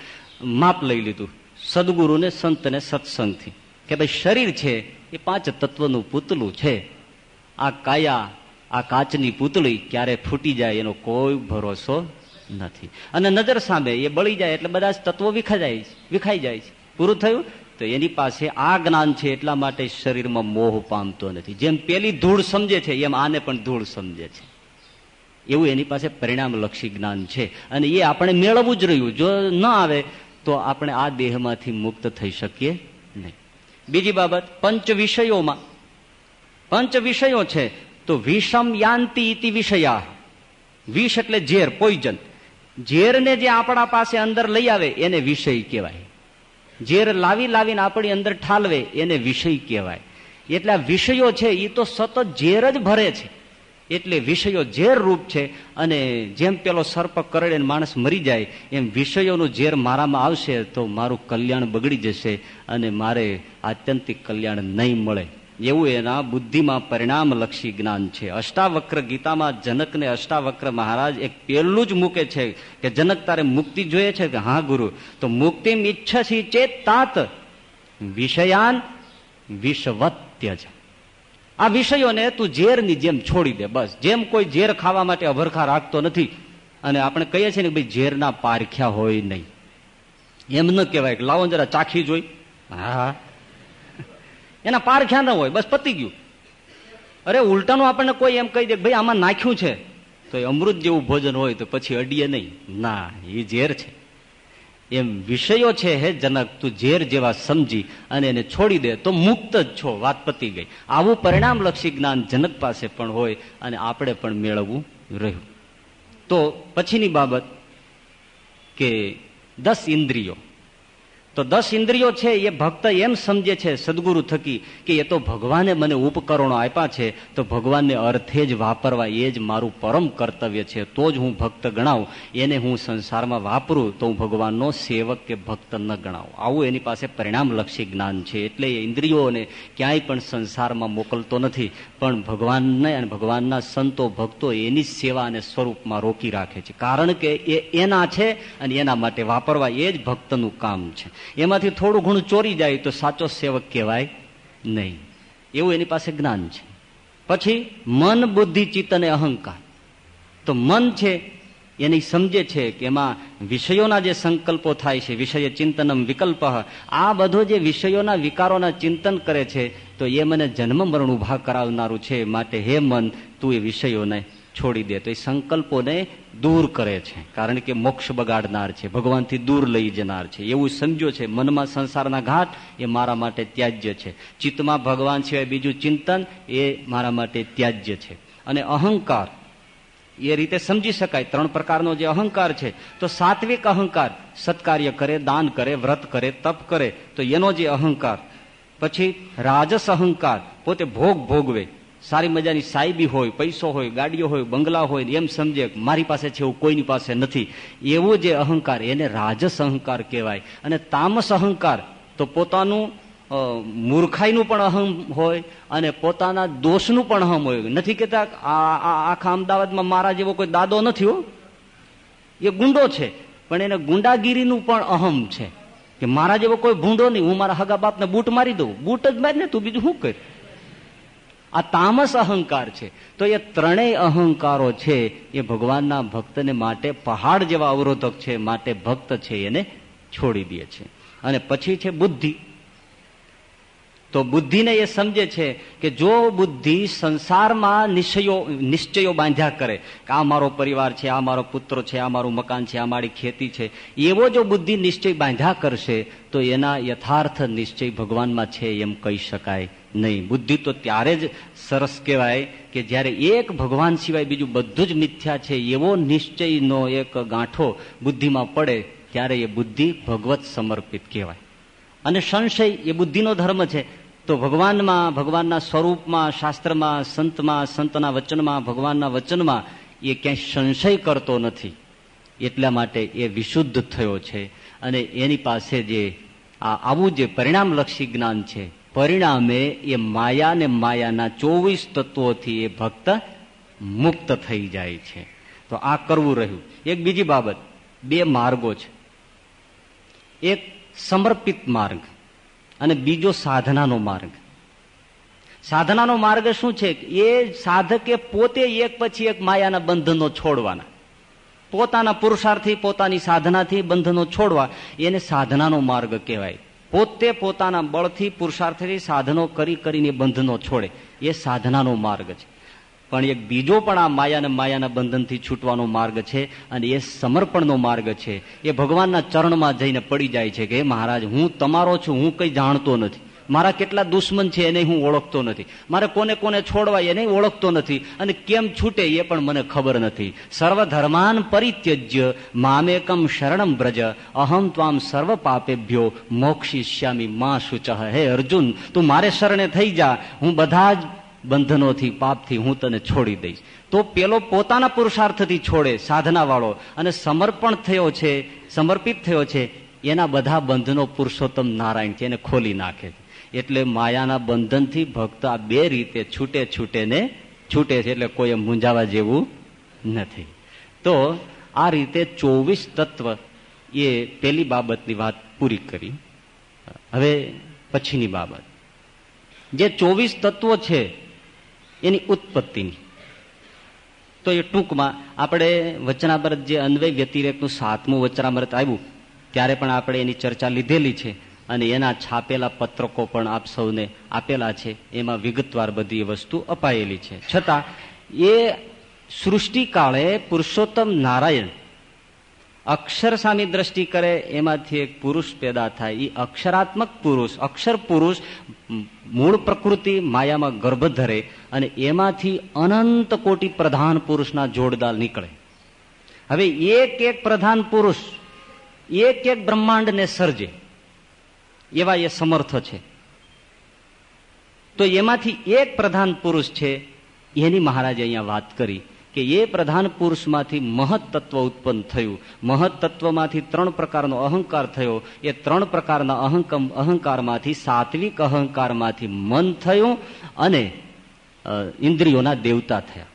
માપ લઈ લીધું. સદગુરુને, સંતને, સત્સંગથી. કે ભાઈ શરીર છે એ પાંચ તત્વનું પૂતલું છે. આ કાયા આ કાચની પૂતળી ક્યારે ફૂટી જાય એનો કોઈ ભરોસો નથી. અને નજર સામે એ બળી જાય એટલે બધા તત્વો વિખાઈ વિખાઈ જાય છે. પૂરું થયું? તો એની પાસે આ જ્ઞાન છે, એટલા માટે શરીરમાં મોહ પામતો નથી. જેમ પેલી ધૂળ સમજે છે, એમ આને પણ ધૂળ સમજે છે. એવું એની પાસે પરિણામલક્ષી જ્ઞાન છે. અને એ આપણે મેળવવું જ રહ્યું. જો ન આવે, તો આપણે આ દેહમાંથી મુક્ત થઈ શકીએ નહીં. બીજી બાબત, પંચ વિષયોમાં. પંચ વિષયો છે. તો વિષમ યાંતિ ઇતિ વિષયા. વિષ એટલે ઝેર પોઈજન ઝેરને જે આપણા પાસે અંદર લઈ આવે, એને વિષય કહેવાય. ઝેર લાવી લાવીને આપણી અંદર ઠાલવે, એને વિષય કહેવાય. એટલે આ વિષયો છે એ તો સતત ઝેર જ ભરે છે. એટલે વિષયો ઝેર રૂપ છે, અને જેમ પેલો સર્પ કરડે માણસ મરી જાય, એમ વિષયોનું ઝેર મારામાં આવશે, તો મારું કલ્યાણ બગડી જશે, અને મારે આત્યંતિક કલ્યાણ નહીં મળે. એવું એના બુદ્ધિમાં પરિણામલક્ષી જ્ઞાન છે. અષ્ટાવક્ર ગીતામાં જનકને અષ્ટાવક્ર મહારાજ એક પહેલું જ મૂકે છે કે જનક તારે મુક્તિ જોઈએ છે કે હા ગુરુ, તો મુક્તિ ઈચ્છસી ચેત તાત વિષયાન વિષવત્ય આ વિષયોને તું ઝેરની જેમ છોડી દે બસ. જેમ કોઈ ઝેર ખાવા માટે અભરખા રાખતો નથી, અને આપણે કહીએ છીએ ને ભાઈ ઝેરના પારખ્યા હોય નહીં. એમ ન કહેવાય. કે લાવો જરા ચાખી જોઈ. હા. એના પારખ્યા ન હોય, બસ પતી ગયું. અરે, ઉલટાનું આપણને કોઈ એમ કહી દે ભાઈ, આમાં નાખ્યું છે. તો અમૃત જેવું ભોજન હોય તો પછી અડીએ નહીં. ના, એ ઝેર છે. એમ વિષયો છે હે જનક, તું ઝેર જેવા સમજી અને એને છોડી દે તો મુક્ત જ છો. વાત પતી ગઈ. આવું પરિણામલક્ષી જ્ઞાન જનક પાસે પણ હોય અને આપણે પણ મેળવવું રહ્યું. તો પછીની બાબત કે દસ ઇન્દ્રિયો. તો દસ ઇન્દ્રિયો છે, એ ભક્ત એમ સમજે છે, સદગુરુ થકી, કે એ તો ભગવાને મને ઉપકરણો આપ્યા છે, તો ભગવાનને અર્થે જ વાપરવા એ જ મારું પરમ કર્તવ્ય છે. તો જ હું ભક્ત ગણાવું. એને હું સંસારમાં વાપરું, તો હું ભગવાનનો સેવક કે ભક્ત ન ગણાવું. આવું એની પાસે પરિણામલક્ષી જ્ઞાન છે. એટલે એ ઇન્દ્રિયોને ક્યાંય પણ સંસારમાં મોકલતો નથી, પણ ભગવાનને અને ભગવાનના સંતો, ભક્તો એની સેવા અને સ્વરૂપમાં રોકી રાખે છે. કારણ કે એ એના છે અને એના માટે વાપરવા એ જ ભક્તનું કામ છે. એમાંથી થોડું ઘણું ચોરી જાય તો સાચો સેવક કહેવાય નહીં. એવું એની પાસે જ્ઞાન છે. પછી મન, બુદ્ધિ, ચિત્ત અને અહંકાર. તો મન છે, એની સમજે છે કે એમાં વિષયોના જે સંકલ્પો થાય છે, વિષય ચિંતનમ વિકલ્પ, આ બધો જે વિષયોના વિકારોના ચિંતન કરે છે, તો એ મને જન્મ મરણ ઊભા કરાવનારું છે. માટે હે મન, તું એ વિષયોને છોડી દે તો એ સંકલ્પોને દૂર કરે છે. કારણ કે મોક્ષ બગાડનાર છે, ભગવાનથી દૂર લઈ જનાર છે. એવું સમજો છે, મનમાં સંસારના ઘાટ એ મારા માટે ત્યાજ્ય છે. ચિત્તમાં ભગવાન સિવાય બીજું ચિંતન એ મારા માટે ત્યાજ્ય છે. અને અહંકાર, એ રીતે સમજી શકાય, ત્રણ પ્રકારનો જે અહંકાર છે, તો સાત્વિક અહંકાર, સત્કાર્ય કરે, દાન કરે, વ્રત કરે, તપ કરે, તો એનો જે અહંકાર, પછી રાજસ અહંકાર, પોતે ભોગ ભોગવે. સારી મજાની સાહેબી હોય, પૈસો હોય, ગાડીઓ હોય, બંગલા હોય એમ સમજે મારી પાસે છે એવું કોઈની પાસે નથી. એવો જે અહંકાર, એને રાજસ અહંકાર કહેવાય. અને તામસ અહંકાર તો પોતાનું મૂર્ખાઈનું પણ અહમ હોય અને પોતાના દોષનું પણ અહમ હોય. નથી કેતા આખા અમદાવાદમાં મારા જેવો કોઈ દાદો નથી હો. એ ગુંડો છે, પણ એને ગુંડાગીરીનું પણ અહમ છે. કે મારા જેવો કોઈ ભૂંડો નહીં. હું મારા હગા બાપને બૂટ મારી દઉં. બૂટ જ મારી ને તું બીજું શું કર? આ તામસ અહંકાર છે. તો એ ત્રણેય અહંકારો છે, એ ભગવાનના ભક્તને માટે પહાડ જેવા અવરોધક છે, માટે ભક્ત છે એને છોડી દે છે. અને પછી છે બુદ્ધિ. તો બુદ્ધિને એ સમજે છે કે જો બુદ્ધિ સંસારમાં નિશ્ચયો નિશ્ચયો બાંધ્યા કરે, કે આ મારો પરિવાર છે, આ મારો પુત્ર છે, આ મારું મકાન છે, આ મારી ખેતી છે, એવો જો બુદ્ધિ નિશ્ચય બાંધ્યા કરશે, તો એના યથાર્થ નિશ્ચય ભગવાનમાં છે એમ કહી શકાય નહીં. બુદ્ધિ તો ત્યારે જ સરસ કહેવાય કે જ્યારે એક ભગવાન સિવાય બીજું બધું જ મિથ્યા છે, એવો નિશ્ચયનો એક ગાંઠો બુદ્ધિમાં પડે, ત્યારે એ બુદ્ધિ ભગવત સમર્પિત કહેવાય. અને સંશય એ બુદ્ધિનો ધર્મ છે. તો ભગવાનમાં, ભગવાનના સ્વરૂપમાં, શાસ્ત્રમાં, સંતમાં, સંતના વચનમાં, ભગવાનના વચનમાં એ ક્યાંય સંશય કરતો નથી. એટલા માટે એ વિશુદ્ધ થયો છે. અને એની પાસે જે આ આવું જે પરિણામલક્ષી જ્ઞાન છે, પરિણામે એ માયા ને માયાના ચોવીસ તત્વોથી એ ભક્ત મુક્ત થઈ જાય છે. તો આ કરવું રહ્યું. એક બીજી બાબત, બે માર્ગો છે. એક સમર્પિત માર્ગ. અને બીજો સાધનાનો માર્ગ. સાધનાનો માર્ગ શું છે? એ સાધકે પોતે એક પછી એક માયાના બંધનો છોડવાના. પોતાના પુરુષાર્થી પોતાની સાધનાથી બંધનો છોડવા. એને સાધનાનો માર્ગ કહેવાય. પોતે પોતાના બળથી, પુરુષાર્થથી સાધનો કરી કરીને બંધનો છોડે. એ સાધનાનો માર્ગ છે. પણ એક બીજો પણ આ માયાને માયાના બંધનથી છૂટવાનો માર્ગ છે અને એ સમર્પણનો માર્ગ છે. એ ભગવાનના ચરણમાં જઈને પડી જાય છે કે મહારાજ, હું તમારો છું, હું કંઈ જાણતો નથી. મારા કેટલા દુશ્મન છે એને હું ઓળખતો નથી. મારે કોને કોને છોડવા એને ઓળખતો નથી. અને કેમ છૂટે એ પણ મને ખબર નથી. સર્વધર્માન પરિત્યજ્ય, મામેકમ શરણમ બ્રજ અહમ ત્વામ સર્વ પાપેભ્યો મોક્ષિષ્યામી મા શુચ. હે અર્જુન, તું મારે શરણે થઈ જા. હું બધા જ બંધનોથી, પાપથી હું તને છોડી દઈશ. તો પેલો પોતાના પુરુષાર્થથી છોડે સાધના અને સમર્પણ થયો છે, સમર્પિત થયો છે, એના બધા બંધનો પુરુષોત્તમ નારાયણ છે, એને ખોલી નાખે છે. એટલે માયાના બંધનથી ભક્ત આ બે રીતે છૂટે છૂટે ને છૂટે છે, એટલે કોઈ મૂંઝાવા જેવું નથી. તો આ રીતે ચોવીસ તત્વ એ પેલી બાબતની વાત પૂરી કરી. હવે પછીની બાબત. જે ચોવીસ તત્વો છે એની ઉત્પત્તિની. તો એ ટૂંકમાં આપણે વચનામૃત જે અન્વય વ્યતિરેકનું સાતમું વચનામૃત આવ્યું, ત્યારે પણ આપણે એની ચર્ચા લીધેલી છે અને એના છાપેલા પત્રકો પણ આપ સૌને આપેલા છે, એમાં વિગતવાર બધી વસ્તુ અપાયેલી છે. છતાં, એ સૃષ્ટિકાળે પુરુષોત્તમ નારાયણ અક્ષર સામી દ્રષ્ટિ કરે, એમાંથી એક પુરુષ પેદા થાય. એ અક્ષરાત્મક પુરુષ, અક્ષર પુરુષ મૂળ પ્રકૃતિ માયામાં ગર્ભ ધરે અને એમાંથી અનંત કોટી પ્રધાન પુરુષના જોડદાર નીકળે. હવે એક એક પ્રધાન પુરુષ, એક એક બ્રહ્માંડને સર્જે. એવા એ સમર્થ છે. તો એમાંથી એક પ્રધાન પુરુષ છે, એની મહારાજે અહીંયા વાત કરી. કે એ પ્રધાન પુરુષમાંથી મહત્તત્વ ઉત્પન્ન થયું. મહત્તત્વમાંથી ત્રણ પ્રકારનો અહંકાર થયો. એ ત્રણ પ્રકારના અહંકમ, અહંકારમાંથી સાત્વિક અહંકારમાંથી મન થયું અને ઇન્દ્રિયોના દેવતા થયા.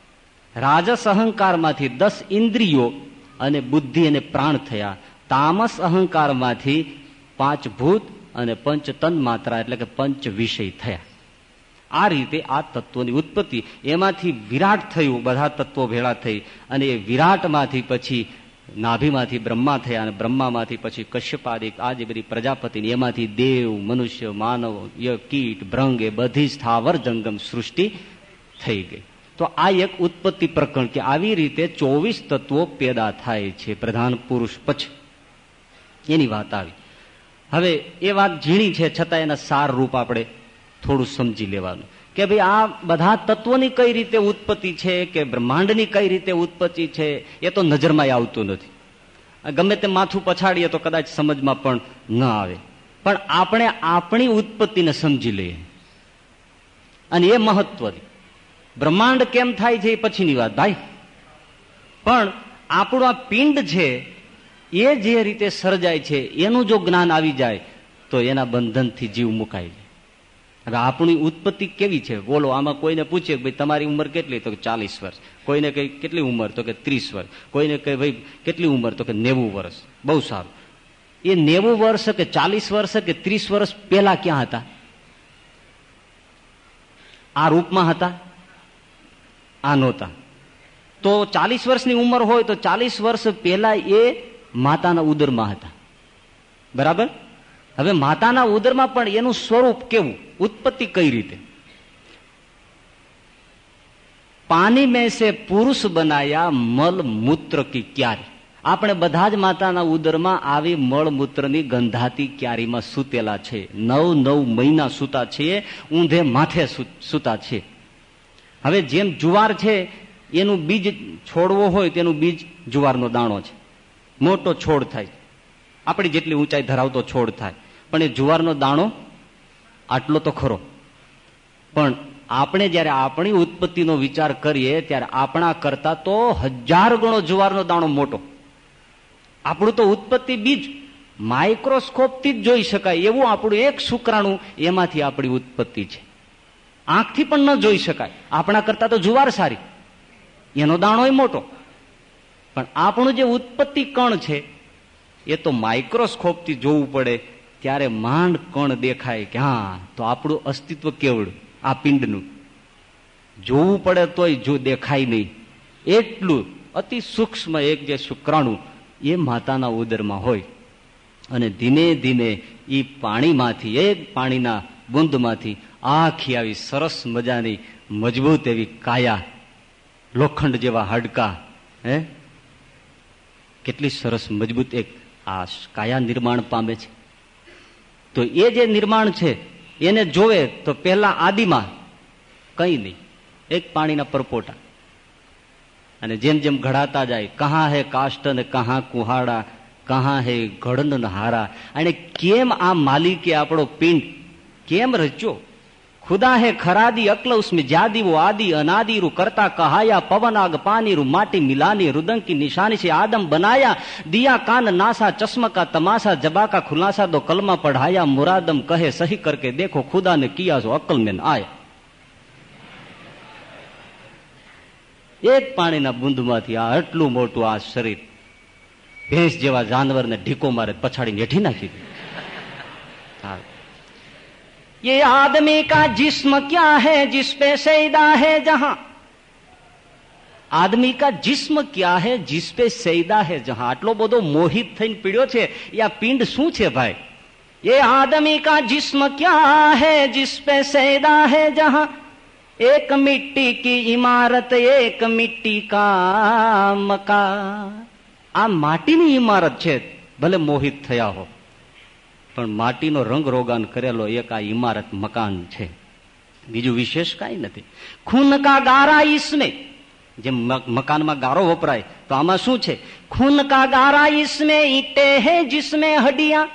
રાજસ અહંકારમાંથી દસ ઇન્દ્રિયો અને બુદ્ધિ અને પ્રાણ થયા. તામસ અહંકારમાંથી પાંચ ભૂત અને પંચ તન માત્રા, એટલે કે પંચ વિષય થયા. આ રીતે આ તત્વોની ઉત્પત્તિ. એમાંથી વિરાટ થયું, બધા તત્વો ભેળા થઈ અને એ વિરાટમાંથી પછી નાભીમાંથી બ્રહ્મા થયા અને બ્રહ્મામાંથી પછી કશ્યપાદિક આ જે બધી પ્રજાપતિ એમાંથી દેવ, મનુષ્ય, માનવ કીટ, ભ્રંગ એ બધી સ્થાવર જંગમ સૃષ્ટિ થઈ ગઈ. તો આ એક ઉત્પત્તિ પ્રકરણ કે આવી રીતે ચોવીસ તત્વો પેદા થાય છે, પ્રધાન પુરુષ પછી. એની વાત આવી. હવે એ વાત ઝીણી છે, છતાં એના સાર રૂપ આપણે થોડું સમજી લેવાનું. કે ભાઈ આ બધા તત્વોની કઈ રીતે ઉત્પત્તિ છે કે બ્રહ્માંડની કઈ રીતે ઉત્પત્તિ છે, એ તો નજરમાં આવતું નથી. ગમે તે માથું પછાડીએ તો કદાચ સમજમાં પણ ન આવે. પણ આપણે આપણી ઉત્પત્તિને સમજી લઈએ. અને એ મહત્વની. બ્રહ્માંડ કેમ થાય છે એ પછીની વાત ભાઈ. પણ આપણું આ પિંડ છે, એ જે રીતે સર્જાય છે, એનું જો જ્ઞાન આવી જાય, તો એના બંધનથી જીવ મુકાય. હવે આપણી ઉત્પત્તિ કેવી છે? બોલો, આમાં કોઈને પૂછે ભાઈ, તમારી ઉંમર કેટલી? તો કે ચાલીસ વર્ષ. કોઈને કઈ કેટલી ઉંમર? તો કે ત્રીસ વર્ષ. કોઈને કહે, ભાઈ, કેટલી ઉંમર? તો કે નેવું વર્ષ. બહુ સારું. એ નેવું વર્ષ કે ચાલીસ વર્ષ કે ત્રીસ વર્ષ પહેલા ક્યાં હતા? આ રૂપમાં હતા? આ નહોતા. તો ચાલીસ વર્ષની ઉંમર હોય તો ચાલીસ વર્ષ પહેલા એ માતાના ઉદરમાં હતા. બરાબર? હવે માતાના ઉદરમાં પણ એનું સ્વરૂપ કેવું? ઉત્પત્તિ કઈ રીતે? પાણી મેં સે પુરુષ બનાયા મલ મૂત્ર કી ક્યારે. આપણે બધા જ માતાના ઉદરમાં આવી મળમૂત્રની ગંધાતી ક્યારીમાં સૂતેલા છે. નવ નવ મહિના સૂતા છીએ ઊંધે માથે સૂતા છે. હવે જેમ જુવાર છે, એનું બીજ છોડવો હોય તેનું બીજ જુવારનો દાણો છે. મોટો છોડ થાય. આપણી જેટલી ઊંચાઈ ધરાવતો છોડ થાય. પણ એ જુવારનો દાણો આટલો તો ખરો. પણ આપણે જયારે આપણી ઉત્પત્તિનો વિચાર કરીએ, ત્યારે આપણા કરતા તો હજાર ગણો જુવારનો દાણો મોટો. આપણું તો ઉત્પત્તિ બીજ માઇક્રોસ્કોપથી જ જોઈ શકાય, એવું આપણું એક શુક્રાણું એમાંથી આપણી ઉત્પત્તિ છે. આંખથી પણ ન જોઈ શકાય. આપણા કરતા તો જુવાર સારી. એનો દાણો મોટો. પણ આપણું જે ઉત્પત્તિ કણ છે, એ તો માઇક્રોસ્કોપથી જોવું પડે ત્યારે માંડ કણ દેખાય કે હા, તો આપણું અસ્તિત્વ કેવડું? આ પિંડનું. જોવું પડે તોય જો દેખાય નહીં. એટલું અતિ સૂક્ષ્મ એક જે શુક્રાણુ એ માતાના ઉદરમાં હોય. અને ધીમે ધીમે એ પાણીમાંથી એક પાણીના બુંદમાંથી આખી આવી સરસ મજાની, મજબૂત એવી કાયા, લોખંડ જેવા હાડકા, હે? કેટલી સરસ મજબૂત એક આ કાયા નિર્માણ પામે છે. તો એ જે નિર્માણ છે, એને જોવે તો પહેલા આદિમાં કઈ નહીં. એક પાણીના પરપોટા. અને જેમ જેમ ઘડાતા જાય, કહા હે ને કહા કુહાડા, કહા હે ઘડન હારા? અને કેમ આ માલિકે આપણો પિંડ, કેમ રચ્યો? ખુદા હે ખરાદી અકલ ઉસમે જાદીવો આદિ અનાદિ રૂ કરતા કહાયા પવનાગ પાની રૂ માટી મિલાની રુદંગ નિશાની છે આદમ બનાયા. દિયા કાન નાસા ચશ્મકા તમાસા જબાકા ખુલાસા દો કલમા પઢાયા. મુરાદમ કહે સહી કરકે દેખો ખુદા ને કિયા સો અકલ મેન આય. એક પાણીના બુંદમાંથી આ આટલું મોટું આ શરીર. ભેંસ જેવા જાનવરને ઢીકો મારે પછાડીને હેઠી નાખી દીધું. ये आदमी का जिस्म क्या है जिसपे सैदा है जहां આદમી કા જિસ્મ ક્યા હે જીસપે સૈદા હે જહાં આટલો બધો મોહિત થઈને પીડ્યો છે એ આ પિંડ શું છે ભાઈ ये आदमी का जिस्म क्या है जिसपे सैदा है जहां एक मिट्टी की इमारत एक मिट्टी કા મકા આ માટીની ઇમારત છે ભલે મોહિત થયા હો પણ માટીનો રંગ રોગાન કરેલો એક આ ઇમારત મકાન છે. બીજું વિશેષ કાંઈ નથી. ખૂનકા ગારા ઈસમે જેમ મકાનમાં ગારો વપરાય, તો આમાં શું છે? ખૂનકા ગારા ઈસમે ઈટે હે જીસમે હડિયા.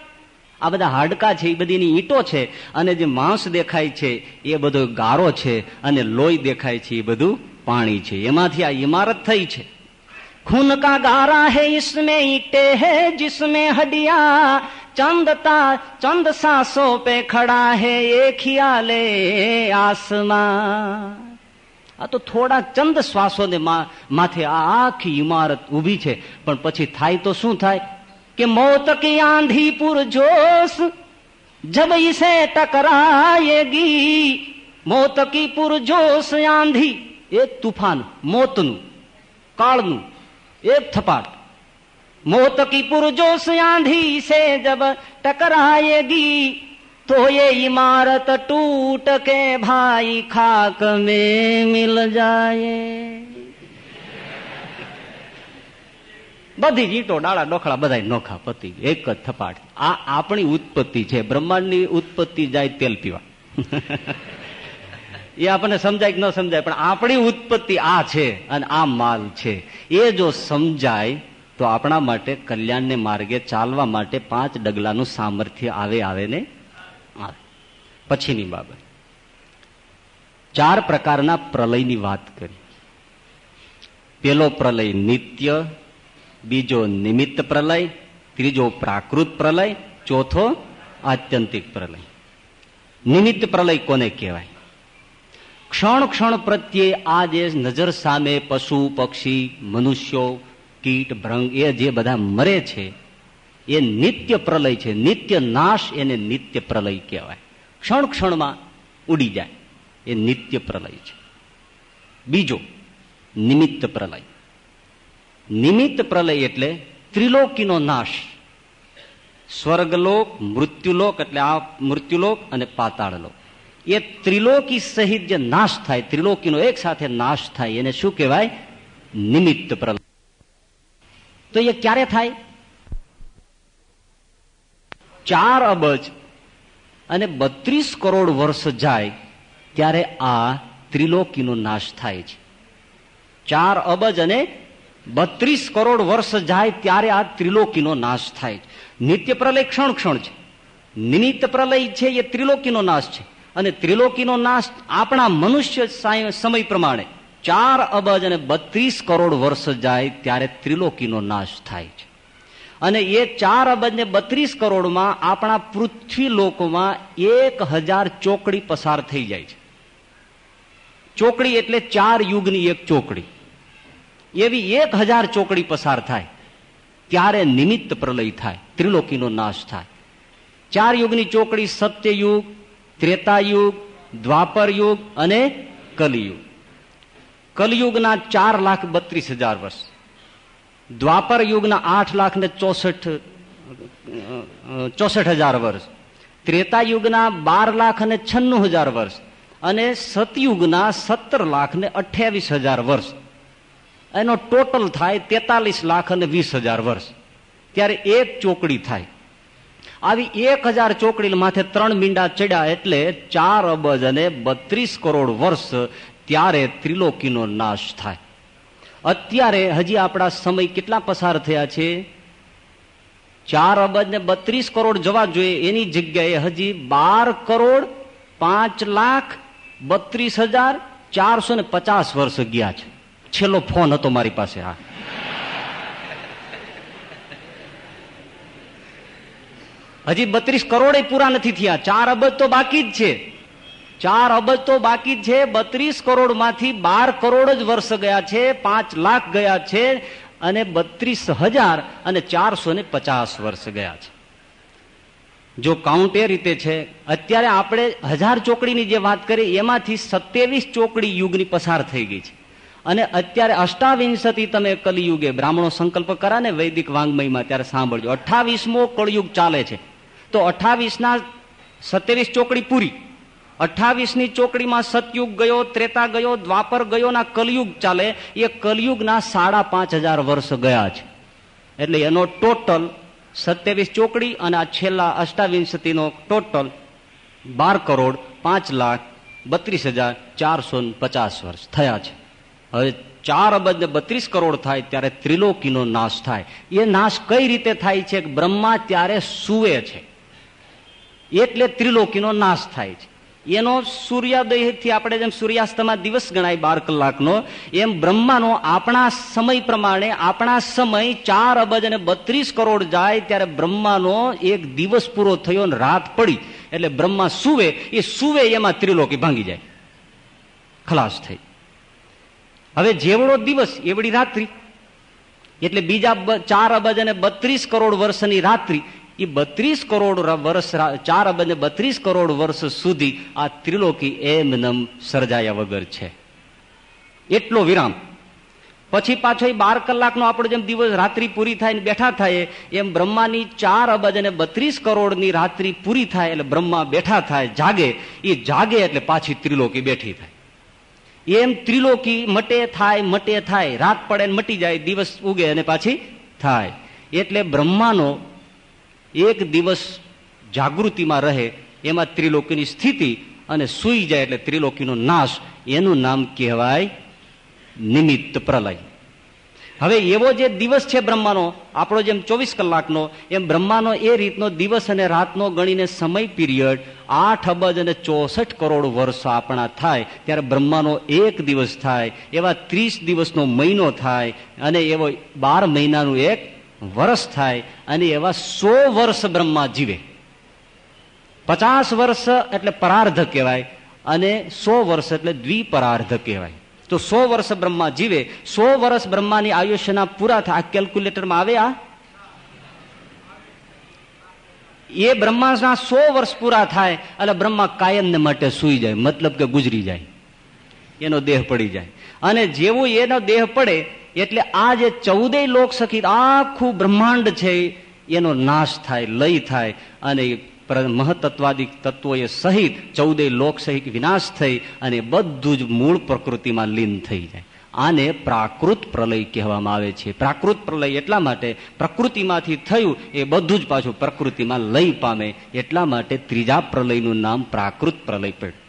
આ બધા હાડકા છે એ બધીની ઈંટો છે, અને જે માંસ દેખાય છે, એ બધો ગારો છે, અને લોહી દેખાય છે, એ બધું પાણી છે. એમાંથી આ ઇમારત થઈ છે. ખૂન કા ગારા હે इसमें ईटे है जिसमें हड्डियां ચંદતા ચંદ સાસો પે ખડા હે એ ખિયાલે આસમાં આ તો થોડા ચંદ શ્વાસોને માથે આ આખી ઇમારત ઊભી છે પણ પછી થાય તો શું થાય કે मौत की आंधी पुरजोश जब इसे टकराएगी मौत की पुरजोश आंधी એક તુફાન મોતનું કાળનું એક થપાટ मौत की पुरजोश आंधी से जब टकराएगी तो ये इमारत टूट के भाई खाक में मिल जाए બધી જીટો ડાળા ડોખડા બધા નોખા પતિ એક જ થપાટ આ આપણી ઉત્પત્તિ છે બ્રહ્માંડની ઉત્પત્તિ જાય તેલ પીવા એ આપણને સમજાય કે ન સમજાય, પણ આપણી ઉત્પત્તિ આ છે અને આ માલ છે. એ જો સમજાય, તો આપણા માટે કલ્યાણને માર્ગે ચાલવા માટે પાંચ ડગલાનું સામર્થ્ય આવે આવે ને? આવે. પછીની બાબત. ચાર પ્રકારના પ્રલયની વાત કરી. પેલો પ્રલય નિત્ય, બીજો નિમિત્ત પ્રલય, ત્રીજો પ્રાકૃત પ્રલય, ચોથો આત્યંતિક પ્રલય. નિમિત્ત પ્રલય કોને કહેવાય? ક્ષણ ક્ષણ પ્રત્યે આ જે નજર સામે પશુ, પક્ષી, મનુષ્યો, કીટ, ભ્રંગ, એ જે બધા મરે છે, એ નિત્ય પ્રલય છે. નિત્ય નાશ એને નિત્ય પ્રલય કહેવાય. ક્ષણ ક્ષણમાં ઉડી જાય. એ નિત્ય પ્રલય છે. બીજો, નિમિત્ત પ્રલય. નિમિત્ત પ્રલય એટલે ત્રિલોકીનો નાશ. સ્વર્ગલોક, મૃત્યુલોક, એટલે આ મૃત્યુલોક અને પાતાળલોક. એ ત્રિલોકી સહિત જે નાશ થાય, ત્રિલોકીનો એક સાથે નાશ થાય, એને શું કહેવાય? નિમિત્ત પ્રલય. તો એ ક્યારે થાય? ચાર અબજ અને બત્રીસ કરોડ વર્ષ જાય ત્યારે આ ત્રિલોકીનો નાશ થાય છે. ચાર અબજ અને બત્રીસ કરોડ વર્ષ જાય ત્યારે આ ત્રિલોકીનો નાશ થાય છે. નિત્ય પ્રલય ક્ષણ ક્ષણ છે. નિમિત્ત પ્રલય છે, એ ત્રિલોકીનો નાશ છે. અને ત્રિલોકીનો નાશ આપણા મનુષ્ય સમય પ્રમાણે ચાર અબજ અને બત્રીસ કરોડ વર્ષ જાય ત્યારે ત્રિલોકીનો નાશ થાય છે. અને એ ચાર અબજ ને બત્રીસ કરોડમાં આપણા પૃથ્વી લોકોમાં એક હજાર ચોકડી પસાર થઈ જાય છે. ચોકડી એટલે ચાર યુગની એક ચોકડી. એવી એક હજાર ચોકડી પસાર થાય ત્યારે નિમિત્ત પ્રલય થાય, ત્રિલોકીનો નાશ થાય. ચાર યુગની ચોકડી સત્યયુગ ત્રેતાયુગ દ્વાપર યુગ અને કલિયુગ કલયુગના ચાર લાખ બત્રીસ હજાર વર્ષ. દ્વાપર યુગના આઠ લાખ ને ચોસઠ ચોસઠ હજાર વર્ષ. ત્રેતાયુગના બાર લાખ અને છન્નું હજાર વર્ષ અને સતયુગના સત્તર લાખ ને અઠ્યાવીસ હજાર વર્ષ. એનો ટોટલ થાય તેતાલીસ લાખ અને વીસ હજાર વર્ષ. ત્યારે એક ચોકડી થાય. આવી એક હજાર ચોકડી માથે ત્રણ મીંડા ચડ્યા એટલે ચાર અબજ અને બત્રીસ કરોડ વર્ષ ત્યારે ત્રિલોકીનો નાશ થાય. અત્યારે હજી આપણા સમય કેટલા પસાર થયા છે? ચાર અબજ ને બત્રીસ કરોડ જવા જોઈએ. એની જગ્યાએ હજી બાર કરોડ પાંચ લાખ બત્રીસ હજાર ચારસો ને પચાસ વર્ષ ગયા છે. છેલ્લો ફોન હતો મારી પાસે, હા. હજી બત્રીસ કરોડ પૂરા નથી થયા. ચાર અબજ તો બાકી જ છે. ચાર અબજ તો બાકી જ છે. બત્રીસ કરોડમાંથી બાર કરોડ જ વર્ષ ગયા છે. પાંચ લાખ ગયા છે અને બત્રીસ હજાર અને ચારસો ને પચાસ વર્ષ ગયા છે. જો કાઉન્ટ એ રીતે છે, અત્યારે આપણે હજાર ચોકડીની જે વાત કરી એમાંથી સત્યાવીસ ચોકડી યુગની પસાર થઈ ગઈ છે. અને અત્યારે અષ્ટાવિંશતિ તમે કલિયુગે બ્રાહ્મણો સંકલ્પ કરા ને વૈદિક વાંગમયમાં ત્યારે સાંભળજો. અઠાવીસમો કળયુગ ચાલે છે. તો અઠાવીસના સત્યાવીસ ચોકડી પૂરી. અઠાવીસની ચોકડીમાં સતયુગ ગયો, ત્રેતા ગયો, દ્વાપર ગયો ના કલયુગ ચાલે. એ કલયુગના સાડા પાંચ હજાર વર્ષ ગયા છે. એટલે એનો ટોટલ સત્યાવીસ ચોકડી અને આ છેલ્લા અષ્ટાવિંશતિનો ટોટલ બાર કરોડ પાંચ લાખ બત્રીસ હજાર ચારસો પચાસ વર્ષ થયા છે. હવે ચાર અબજ ને બત્રીસ કરોડ થાય ત્યારે ત્રિલોકીનો નાશ થાય. એ નાશ કઈ રીતે થાય છે? બ્રહ્મા ત્યારે સુવે છે. એટલે ત્રિલોકીનો નાશ થાય છે. એનો સૂર્યોદયથી આપણે જેમ સૂર્યાસ્તમાં દિવસ ગણાય બાર કલાકનો, એમ બ્રહ્માનો આપણા સમય પ્રમાણે આપણા સમય ચાર અબજ અને બત્રીસ કરોડ જાય ત્યારે બ્રહ્માનો એક દિવસ પૂરો થયો અને રાત પડી. એટલે બ્રહ્મા સુવે, એ સુવે એમાં ત્રિલોકી ભાંગી જાય. ખલાસ થઈ. હવે જેવડો દિવસ, એવડી રાત્રિ. એટલે બીજા ચાર અબજ અને બત્રીસ કરોડ વર્ષની રાત્રિ એ બત્રીસ કરોડ વર્ષ ચાર અબજ બત્રીસ કરોડ વર્ષ સુધી આ ત્રિલોકી એમ નમ સર્જાયા વગર છે એટલો વિરામ પછી પાછો એ બાર કલાકનો આપણો જેમ દિવસ રાત્રિ પૂરી થાય ને બેઠા થાય એમ બ્રહ્માની ચાર અબજ અને બત્રીસ કરોડની રાત્રિ પૂરી થાય એટલે બ્રહ્મા બેઠા થાય જાગે એ જાગે એટલે પાછી ત્રિલોકી બેઠી થાય એમ ત્રિલોકી મટે થાય મટે થાય રાત પડે મટી જાય દિવસ ઉગે અને પાછી થાય એટલે બ્રહ્માનો એક દિવસ જાગૃતિમાં રહે, એમાં ત્રિલોકીની સ્થિતિ અને સુઈ જાય એટલે ત્રિલોકીનો નાશ, એનું નામ કહેવાય નિમિત્ત પ્રલય. હવે એવો જે દિવસ છે બ્રહ્માનો, આપણો જેમ ચોવીસ કલાકનો, એમ બ્રહ્માનો એ રીતનો દિવસ અને રાતનો ગણીને સમય પીરિયડ આઠ અબજ અને ચોસઠ કરોડ વર્ષ આપણા થાય. ત્યારે બ્રહ્માનો એક દિવસ થાય, એવા ત્રીસ દિવસનો મહિનો થાય અને એવો બાર મહિનાનું એક વર્ષ થાય અને એવા સો વર્ષ બ્રહ્મા જીવે. પચાસ વર્ષ એટલે પરાર્ધ કહેવાય અને સો વર્ષ એટલે દ્વિપરાર્ધ કહેવાય. તો સો વર્ષ બ્રહ્મા જીવે, સો વર્ષ બ્રહ્માની આયુષ્યના પૂરા થાય આ કેલ્ક્યુલેટરમાં આવે આ? એ બ્રહ્માના સો વર્ષ પૂરા થાય, એટલે બ્રહ્મા કાયમને માટે સુઈ જાય, મતલબ કે ગુજરી જાય. એનો દેહ પડી જાય. અને જેવું એનો દેહ પડે, એટલે આ જે ચૌદેય લોક સખી, આખું બ્રહ્માંડ છે, એનો નાશ થાય, લય થાય, અને મહતત્વાદિક તત્વોએ સહિત ચૌદે લોક સહિત વિનાશ થઈ, અને બધું જ મૂળ પ્રકૃતિમાં લીન થઈ જાય. આને પ્રાકૃત પ્રલય કહેવામાં આવે છે. પ્રાકૃત પ્રલય એટલા માટે પ્રકૃતિમાંથી થયું, એ બધું જ પાછું પ્રકૃતિમાં લય પામે, એટલા માટે ત્રીજા પ્રલયનું નામ પ્રાકૃત પ્રલય પડ્યું.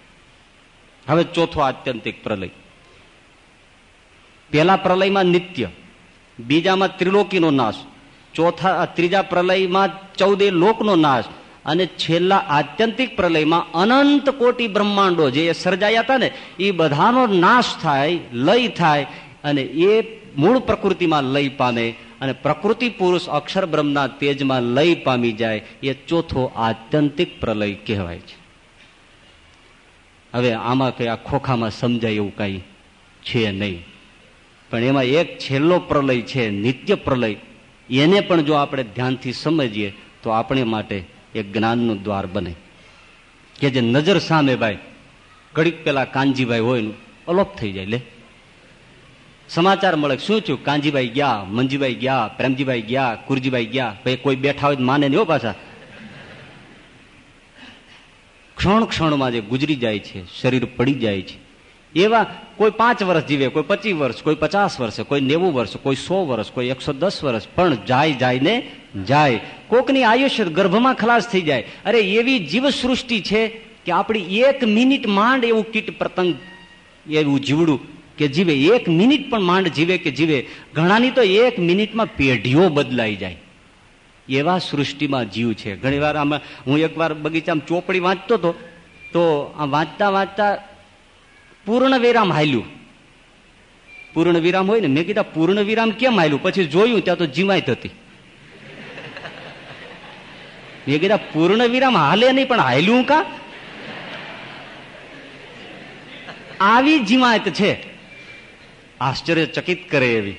હવે ચોથો આત્યંતિક પ્રલય. પેલા પ્રલયમાં નિત્ય, બીજામાં ત્રિલોકીનો નાશ, ચોથા ત્રીજા પ્રલયમાં ચૌદે લોકનો નાશ, અને છેલ્લા આત્યંતિક પ્રલયમાં અનંત કોટી બ્રહ્માંડો જે સર્જાયા હતા ને એ બધાનો નાશ થાય, લય થાય, અને એ મૂળ પ્રકૃતિમાં લય પામે, અને પ્રકૃતિ પુરુષ અક્ષર બ્રહ્મના તેજમાં લય પામી જાય, એ ચોથો આત્યંતિક પ્રલય કહેવાય છે. હવે આમાં કઈ આ ખોખામાં સમજાય એવું કઈ છે નહીં. પણ એમાં એક છેલ્લો પ્રલય છે, નિત્ય પ્રલય. એને પણ જો આપણે ધ્યાનથી સમજીએ, તો આપણે માટે એક જ્ઞાનનું દ્વાર બને. કે જે નજર સામે ભાઈ, ઘડીક પેલા કાનજીભાઈ હોય અલોપ થઈ જાય, લે. સમાચાર મળે, શું થયું? કાંજીભાઈ ગયા, મંજીભાઈ ગયા, પ્રેમજીભાઈ ગયા, કુરજીભાઈ ગયા, ભાઈ કોઈ બેઠા હોય માને નહીં પાછા. ક્ષણ ક્ષણમાં જે ગુજરી જાય છે, શરીર પડી જાય છે. એવા કોઈ પાંચ વર્ષ જીવે, કોઈ પચીસ વર્ષ, કોઈ પચાસ વર્ષ, કોઈ નેવું વર્ષ, કોઈ સો વર્ષ, કોઈ એકસો દસ વર્ષ, પણ જાય જાય ને જાય. કોકની આયુષ્ય ગર્ભમાં ખલાસ થઈ જાય. અરે એવી જીવ સૃષ્ટિ છે કે આપણી એક મિનિટ માંડ એવું કીટ પતંગ એવું જીવડું કે જીવે. એક મિનિટ પણ માંડ જીવે કે જીવે. ઘણાની તો એક મિનિટમાં પેઢીઓ બદલાઈ જાય. એવા સૃષ્ટિમાં જીવ છે. ઘણી વાર આમાં હું એકવાર બગીચામાં ચોપડી વાંચતો હતો, તો આ વાંચતા વાંચતા પૂર્ણ વિરામ હાલ્યું. પૂર્ણ વિરામ હોય ને મેં કીધા પૂર્ણ વિરામ કેમ હાલ્યું? પછી જોયું, ત્યાં તો જીવાય હતી મેં કીધા પૂર્ણ વિરામ હાલે નહીં, પણ હાલ્યું કા? આવી જીવાત છે. આશ્ચર્યચકિત કરે એવી.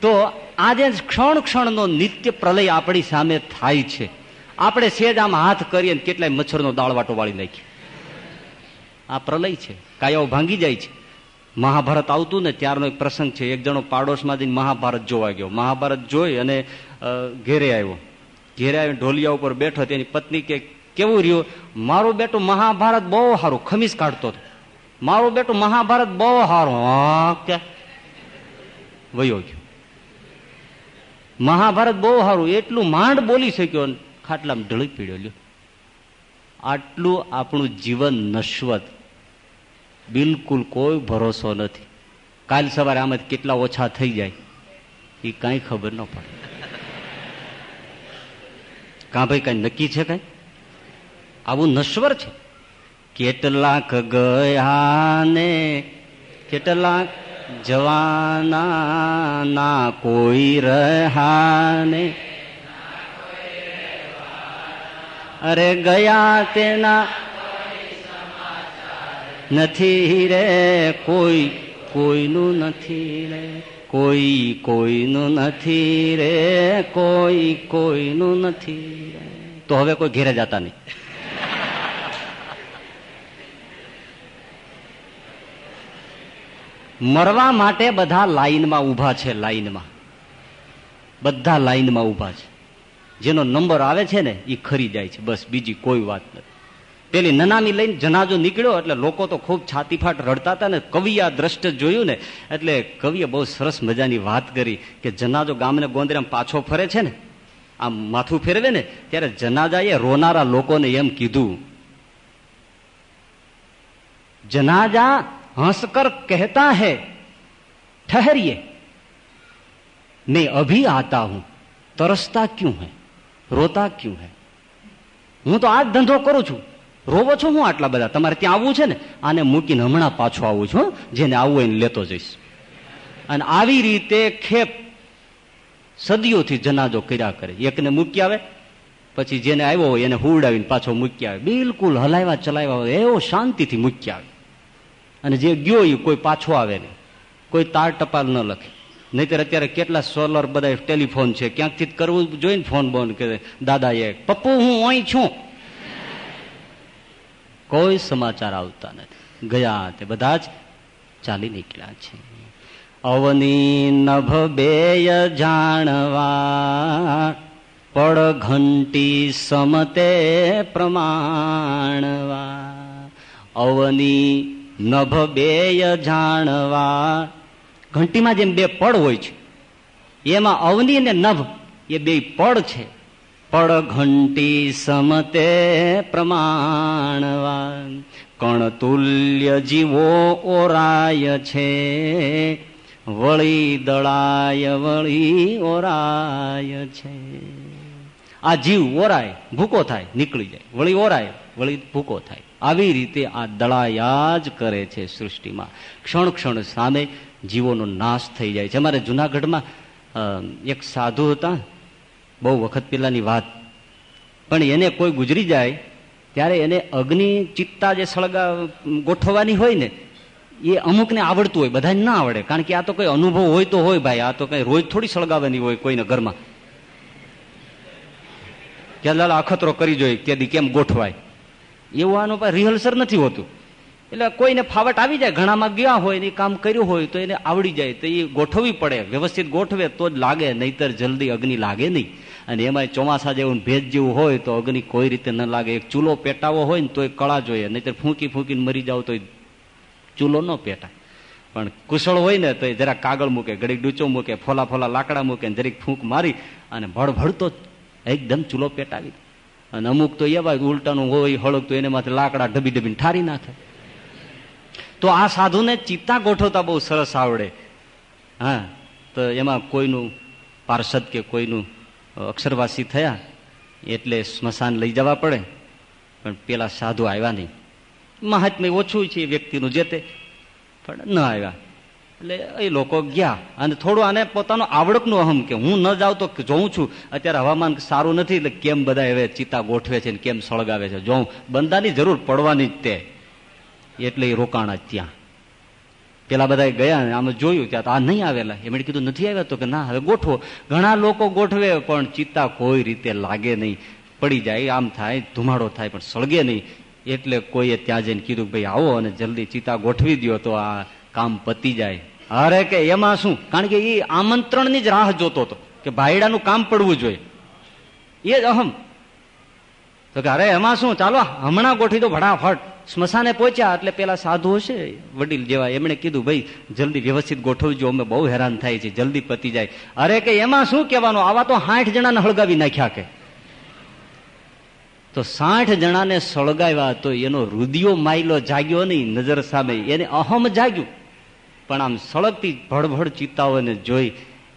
તો આજે ક્ષણ ક્ષણનો નિત્ય પ્રલય આપણી સામે થાય છે. આપણે સેજ આમ હાથ કરીએ કેટલાય મચ્છરનો દાળવાટો વાળી નાખીએ. આ પ્રલય છે. કાયાઓ ભાંગી જાય છે. મહાભારત આવતું ને ત્યારનો એક પ્રસંગ છે. એક જણો પાડોશમાં જઈને મહાભારત જોવા ગયો. મહાભારત જોઈ અને ઘેરે આવ્યો. ઘેરે આવીને ઢોલિયા ઉપર બેઠો. તેની પત્ની કે, કેવું રહ્યું? મારો બેટો મહાભારત બહુ સારું. ખમીસ કાઢતો હતો. મારો બેટો મહાભારત બહુ સારું. કે? વયો ગયો. મહાભારત બહુ સારું. એટલું માંડ બોલી શક્યો ખાટલામાં ઢળી પીડ્યો લ્યો આટલું આપણું જીવન નશ્વત. બિલકુલ કોઈ ભરોસો નથી. કાલ સવારે આમાં કેટલા ઓછા થઈ જાય એ કાંઈ ખબર ન પડે. કાં ભાઈ, કઈ નક્કી છે કઈ? આવું નશ્વર છે? કેટલાક ગયા ને કેટલાક જવાના કોઈ રહાને અરે ગયા તેના નથી રે કોઈ, કોઈનું નથી રે, કોઈ, કોઈનું નથી રે, કોઈ, કોઈનું નથી રે. તો હવે કોઈ ઘેરે જતા નહીં. મરવા માટે બધા લાઈનમાં ઊભા છે, લાઈનમાં. બધા લાઈનમાં ઊભા છે. જેનો નંબર આવે છે ને એ ખરી જાય છે. બસ, બીજી કોઈ વાત નથી. પેલી નનામી લઈને જનાજો નીકળ્યો, એટલે લોકો તો ખૂબ છાતીફાટ રડતા હતા ને કવિ આ દ્રષ્ટ જોયું ને, એટલે કવિએ બહુ સરસ મજાની વાત કરી કે જનાજો ગામને ગોંદરામ પાછો ફરે છે ને, આમ માથું ફેરવે ને, ત્યારે જનાજાએ રોનારા લોકોને એમ કીધું, જનાજા હંસકર કહેતા હૈ, ઠહેરીએ. મેં અભી આતા હું, તરસતા ક્યું હૈ? રોતા ક્યું હે? હું તો આ જ ધંધો કરું છું. રોવો છો હું આટલા બધા? તમારે ત્યાં આવવું છે ને? આને મૂકીને હમણાં પાછો આવું છું જેને આવવું એને લેતો જઈશ. અને આવી રીતે ખેપ સદીઓથી જનાજો કર્યા કરે. એકને મૂકી આવે, પછી જેને આવ્યો હોય એને હુડાવીને પાછો મૂકી આવે. બિલકુલ હલાવ્યા ચલાવ્યા હોય, એવો શાંતિથી મૂકી આવે. અને જે ગયો એ કોઈ પાછો આવે નહીં. કોઈ તાર ટપાલ ન લખે. નહીતર અત્યારે કેટલા સોલર બધા ટેલિફોન છે. ક્યાંકથી કરવું જોઈને ફોન બોન કે દાદાએ, પપ્પુ, હું અહીં છું. કોઈ સમાચાર આવતા નથી. ગયા તે બધા જ ચાલી નીકળ્યા છે. અવની નભ બેય જાણવા પડ ઘંટી સમતે પ્રમાણવા. અવની નભ બેય જાણવા ઘંટીમાં જેમ બે પડ હોય છે, એમાં અવની અને નભ, એ બે પડ છે. પડ ઘંટી સમતે પ્રમાણવાન કણ તુલ્ય જીવો ઓરાય છે. વળી દળાય, વળી ઓરાય છે. આ જીવ ઓરાય, ભૂકો થાય, નીકળી જાય. વળી ઓરાય, વળી ભૂકો થાય. આવી રીતે આ દળાયા જ કરે છે સૃષ્ટિમાં. ક્ષણ ક્ષણ સામે જીવોનો નાશ થઈ જાય છે. અમારે જુનાગઢમાં એક સાધુ હતા. બહુ વખત પેલાની વાત. પણ એને કોઈ ગુજરી જાય, ત્યારે એને અગ્નિ ચિત્તા જે સળગા, ગોઠવવાની હોય ને, એ અમુકને આવડતું હોય. બધાને ના આવડે. કારણ કે આ તો કઈ અનુભવ હોય તો હોય ભાઈ. આ તો કઈ રોજ થોડી સળગાવવાની હોય કોઈને ઘરમાં. કે લાલ અખતરો કરી જોઈએ તેથી કેમ ગોઠવાય. એવું આનું રિહર્સલ નથી હોતું. એટલે કોઈને ફાવટ આવી જાય, ઘણામાં ગયા હોય ને કામ કર્યું હોય તો એને આવડી જાય, તો એ ગોઠવવી પડે. વ્યવસ્થિત ગોઠવે તો જ લાગે, નહીતર જલ્દી અગ્નિ લાગે નહીં. અને એમાં ચોમાસા જેવું ભેજ જેવું હોય તો અગ્નિ કોઈ રીતે ન લાગે. એક ચૂલો પેટાવો હોય ને તો એ કળા જોઈએ, નહીતર ફૂંકી ફૂંકીને મરી જાવ તો ચૂલો ન પેટાય. પણ કુશળ હોય ને તો એ જરાક કાગળ મૂકે, ઘડીક ડૂચો મૂકે, ફોલા ફોલા લાકડા મૂકે જરીક ફૂંક મારી અને ભડભડતો એકદમ ચૂલો પેટાવી અને અમુક તો એવા ઉલટાનું હોય, હળક તો એને માથે લાકડા ઢબી ડબીને ઠારી નાખે. તો આ સાધુને ચિત્તા ગોઠવતા બહુ સરસ આવડે. હા, તો એમાં કોઈનું પાર્ષદ કે કોઈનું અક્ષરવાસી થયા, એટલે સ્મશાન લઈ જવા પડે. પણ પેલા સાધુ આવ્યા નહીં. મહાત્મ્ય ઓછું છે વ્યક્તિનું જે તે, પણ ન આવ્યા. એટલે એ લોકો ગયા, અને થોડું આને પોતાનો આવડકનું અહમ કે હું ન જાઉં તો જોઉં છું, અત્યારે હવામાન સારું નથી, એટલે કેમ બધા હવે ચિત્તા ગોઠવે છે કેમ સળગાવે છે. જોઉં બંધાની જરૂર પડવાની જ તે. એટલે એ રોકાણા ત્યાં. પેલા બધા ગયા આમ જોયું ત્યાં આ નહીં આવેલા. એમણે કીધું, નથી આવ્યા? તો કે, ના, હવે ગોઠવો. ઘણા લોકો ગોઠવે, પણ ચિત્તા કોઈ રીતે લાગે નહીં. પડી જાય, આમ થાય, ધુમાડો થાય, પણ સળગે નહીં. એટલે કોઈએ ત્યાં જઈને કીધું ભાઈ, આવો અને જલ્દી ચિત્તા ગોઠવી દો તો આ કામ પતી જાય. અરે કે, એમાં શું? કારણ કે એ આમંત્રણની જ રાહ જોતો હતો કે ભાઈડાનું કામ પડવું જોઈએ. એ જ અહમ. તો કે, અરે, એમાં શું? ચાલો, હમણાં ગોઠવી દો, ફટાફટ. સ્મશાને પહોંચ્યા એટલે પેલા સાધુ હશે, વડીલ જેવા એમણે કીધું, ભાઈ, જલ્દી વ્યવસ્થિત ગોઠવજો, અમે બહુ હેરાન થાય છે, જલ્દી પતી જાય. અરે કે એમાં શું કહેવાનું? આવા તો સાઠ જણાને હળગાવી નાખ્યા કે. તો સાઠ જણાને સળગાવ્યા તો એનો રુદિયો માયલો જાગ્યો નહીં, નજર સામે, એને અહમ જાગ્યું. પણ આમ સળગતી ભડભડ ચિત્તાઓને જોઈ